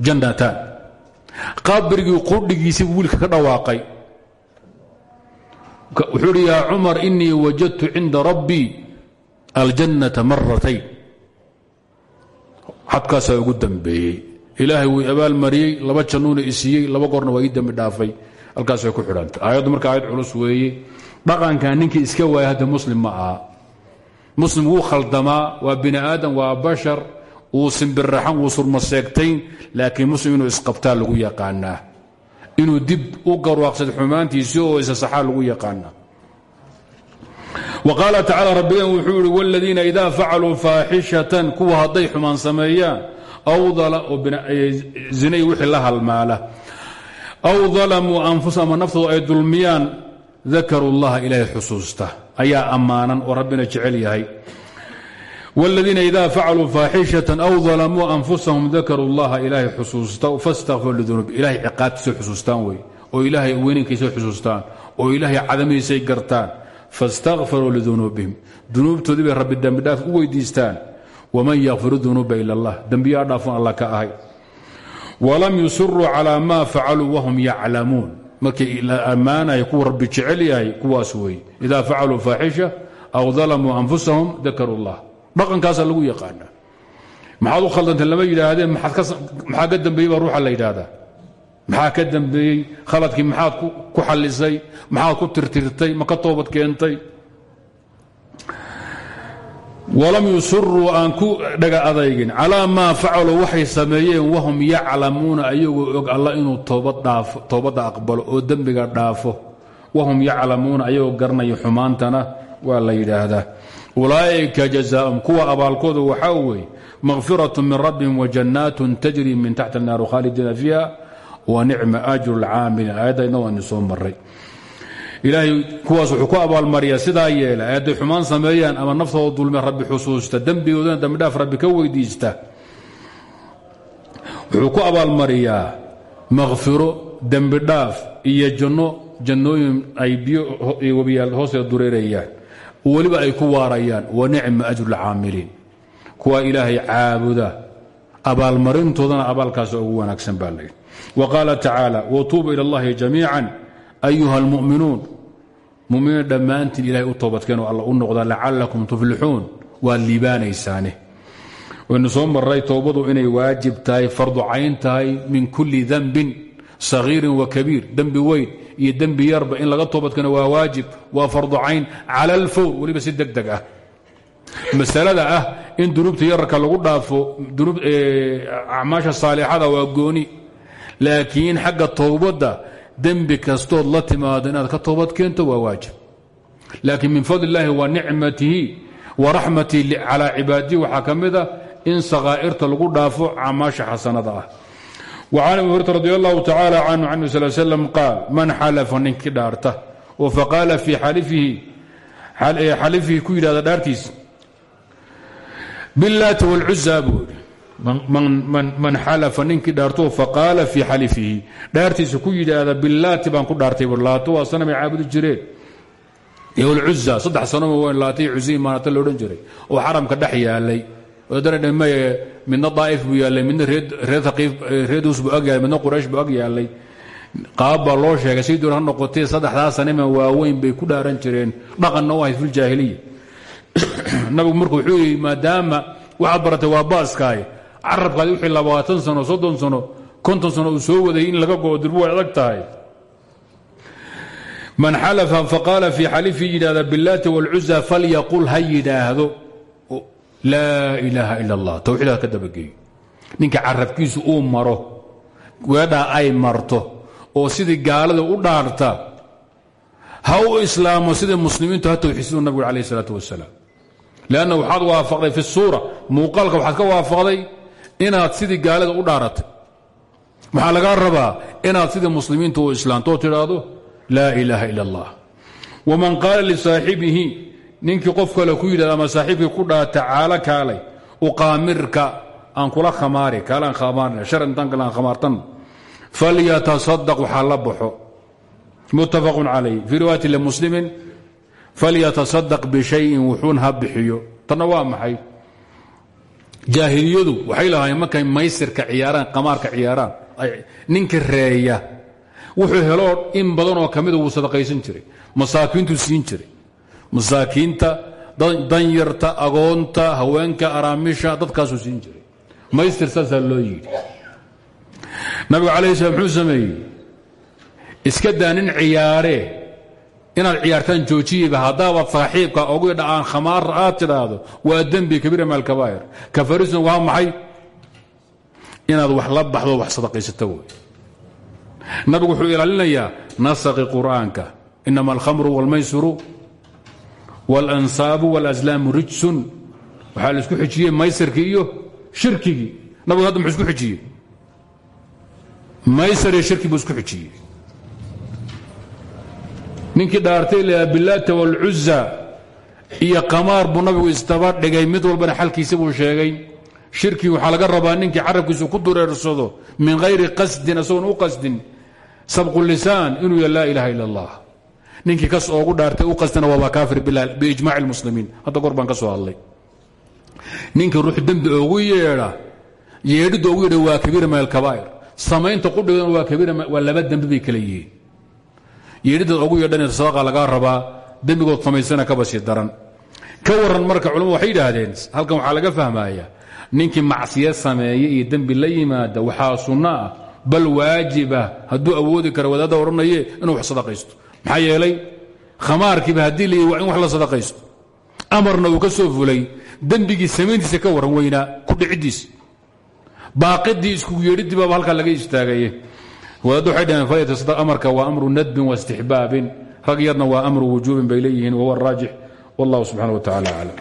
jannataan qabrigii qudhigiisii wiilka ka dhawaaqay. Wuxuu uhi yaa cumar inii wajadtu cinda rabbii aljannata maratayn xadkaasaa ugu dambeeyey ilaahay wuu abaalmariyey laba jannuuna isiiyey laba goorna waa ii dembi dhaafay. Halkaasay ku xidhantay aayaddu marka aayad culus weeye dhaqankan ninkii iska waaya hadda muslim ma aha. Muslim wuu khaldamaa waa bini aadam waa bashar wuu simbiraxan wuu surmaseegtayn laakiin muslim inuu isqabtaa lagu yaqaanaa. Inuu dib u garwaaqsad xumaantiisii oo isasaxaa lagu yaqaanaa. Wqaala tacala rabbigan wuxuu ihi wladiina idaa facaluu faaxishatan kuwa hadday xumaan zinay wixii la halmaala aw dalamuu anfusa ama ay dulmiyaan dakaruu llaha ilaahay xusuusta ayaa ammaanan oo rabbina jecel yahay wladiina idaa facaluu faaxishatan aw dalamuu anfusahum dakaruu llaha ilaahay xusuusta fastakfir lidunuub ilahay ciqaabtiisay xusuustaan wey oo ilaahay weyninkiisay xusuustaan oo ilaahay cadamihiisay gartaan fastakfaruu lidunuubihim dunuubtoodii bay rabbi dembidhaaf u weydiistaan waman yakfiru dunuuba ila allah dembiyaa dhaafun alla ka ahay walam yusiruu calaa maa facaluu wahum yaclamuun markii la ammaanaya kuwa rabbi jecel yahay kuwaas weeye idaa facaluu faaxisha aw dalamuu anfusahum dakaruu llah dhaqankaasaa lagu yaqaana maxaad u khaldanteen lama yidhaahdeen maxaa ka dambeeyey baa ruuxa la yidhaahdaa maxaa ka dambeeyey khaladkii maxaad ku xallisay maxaad ku tirtirtay ma ka toobad keentay walam yusiruu aan ku dhaga adaygin calaa maa facaluu waxay sameeyeen wahum yaclamuuna ayagoo og alla inuu toobadda aqbalo oo dembiga dhaafo. Wahum yaclamuuna ayagoo garanaya xumaantana waa la yidhaahdaa. Ulaa'ika jazaaum kuwa abaalkooda waxaa weeye makfirat min rabbihim wajannaatun tajri min taxti الnaar khaalidiina fiiha wanicma ajru lcaamilin aayaddaydna waa ni soo maray ilaahay kuwaas wuxuu ku abaalmariyaa sidaa yeela ee hadday xumaan sameeyaan ama naftooda dulme rabbi xusuusta dembigoodana dembidhaaf rabbi ka weydiista. Wuxuu ku abaalmariyaa makfiro dembidhaaf iyo janno jannooyin ay biyo iyo webiyaal hoosteeda dureerayaan. Weliba ay ku waarayaan wa nicma ajru lcaamiliin kuwa ilaahay caabuda abaalmarintoodana abaalkaas ugu wanaagsan baa layidhi wa qaala tacaala watuubu ila allahi jamiican ayuha almu'minuun muminiin dhammaantiin ilahay u toobadkeen oo alla u noqda lacalakum tuflixuun waad liibaanaysaane waynu soo marray toobadu inay waajib tahay fardu cayn tahay min kulli dembin sagiirin wa kabiir dembi weyn iyo dembi yarba in laga toobadkeeno waa waajib waa fardu cayn cala alfawr weliba si deg masalada ah in dunuubta yararka lagu dhaafo acmaasha saalixada waa gooni laakiin xagga towbadda dembi kastood la timaado inaad ka toobad keento waa waajib. Laakiin min fadl illaahi wa nicmatihi wa raxmatii calaa cibaadihi waxaa ka mid a in sakaa'irta lagu dhaafo camaasha xasanada ah. Wacan abi hurata radi allahu tacaala canhu can nabi sal slam qaal man xalafa ninkii dhaarta? Oo faqaala fii eh, xalifihi ku yidhahda dhaartiis billaati waalcusaa buu man xalafa ninkii dhaarto faqaala fii xalifihi. Dhaartiisa ku yidhaahda billaati baan ku dhaartay laato waa sanamay caabudi jireen iyo lcuza saddex sanoma weyn laatay cuziin maanata loodhan jiray. Oo xaramka dhex yaalay. Oodanaydhamaye midna daa'if buu yaallay midna reedus buu ag yaallay midna quraysh buu ag yaallay qaab baa loo sheegay si doon ha noqotee saddexdaa sanima waaweyn bay ku dhaaran jireen. Dhaqanna u ahayd filjaahiliya nabigu marku wuxuu yidhi maadaama waxaad baratay waa carabkaadi wixii labaatan sano soddon sano konton sano uu soo waday in laga goo dirbu way adag tahay man xalafa faqaala fii xalifii yidhahda billaati wاlcuza falyaqul ha yidhaahdo laa ilaaha ila اllah towxiid ha ka dabageeyo ninka carabkiisu uu maro weedhaa ay marto oo sidii gaalada u dhaarta ha u islaamo sidai muslimiintu ha towxiidsadu nabigu alayh الsalaaة wasalaam lanna waxaad waafaqday fi suura muuqaalka waxaad ka waafaqday inaad sidii gaalada u dhaaratay. Waxaa lagaa rabaa inaad sidii muslimiinta u islaamto oo tidhaahdo laa ilaaha ila اllah waman qaala lisaaxibihi ninkii qof kale ku yidhahda ama saaxiibkii ku dhaa tacaalo kaalay uqaamirka aan kula khamaari kaalaan khamaarna shar intaan kale aan khamaartan falyatasadaq waxaa la baxo. Muttafaqun calayh fii riwaayati limuslimin falyatasadaq bishayin wuxuun ha bixiyo. Tanna waa maxay jaahiliyadu waxay lahaayeen markay maysirka ciyaaraan qamaarka ciyaaraan ninka reeya wuxuu heloo in badan oo ka mida wuu sadaqaysan jiray masaakiintuu siin jiray. Masaakiinta danyarta agoonta haweenka araamisha dadkaasuu siin jiray. Maystir saasaa loo yidhi. Nabigu calayh slam muxuu sameeyey. Iska daa nin ciyaaree inaad ciyaartaan joojiyeyba haddaabaad saaxiibka ogu dha'aan khamaara aad tidhaahdo waa dembi kabiira maal kabaa'ir kafarisun waa maxay inaad wax la baxdo wax sadaqaysato wey nabigu wuxuu ilaalinayaa nasaqi qur'aanka inama alkhamru wاlmaysiru wاlansaabu wاlaslaamu rijsun waxaa la isku xijiyey maysarkii iyo shirkigii nabigu hadda muxuu isku xijiyey maysar iyo shirki buu isku xijiyey ninkii dhaartay lahaa bilaata waalcuza iyo qamaar buu nabigu istaba dhigay. Mid walbana xalkiisi buu sheegay. Shirkii waxaa laga rabaa ninkii carabkiisu ku dureersado min hayri qasdin isagoon u qasdin sabqu lisaan inuu ya laa ilaha ila allah ninkii kas oogu dhaartay u qastana waaba kaafir biijmaci lmuslimiin hadda goor baan ka soo hadlay. Ruux dembi ogu yeedha yeedhidda ogu yeedha waa kabiir min alkabaa'ir samaynta qudhigan waa kabiir waa laba dembi bay yeedhidaad ogu yeedhan sadaqa lagaa rabaa dembigood samaysana kaba sii daran. Ka waran marka culamadu waxay yidhaahdeen halkan waxaa laga fahmaya ninkii macsiya sameeya iyo dembi la yimaada waxaa sunno ah bal waajibah hadduu awoodi kara wadaadda odhanaye inuu wax sadaqaysto. Maxaa yeelay khamaarkiiba haddii la waa in wax la sadaqaysto. Amarna uu ka soo fulay dembigii samayntiisa ka waran weynaa ku dhiciddiis baaqidii isku yeedhidii baaba halkaa laga istaagaye amarka waa amru nadbin waistixbaabin rag yarna waa amru wujuubin bay leeyihiin wahuwa raajix. Wallahu subxana wa tacala aclam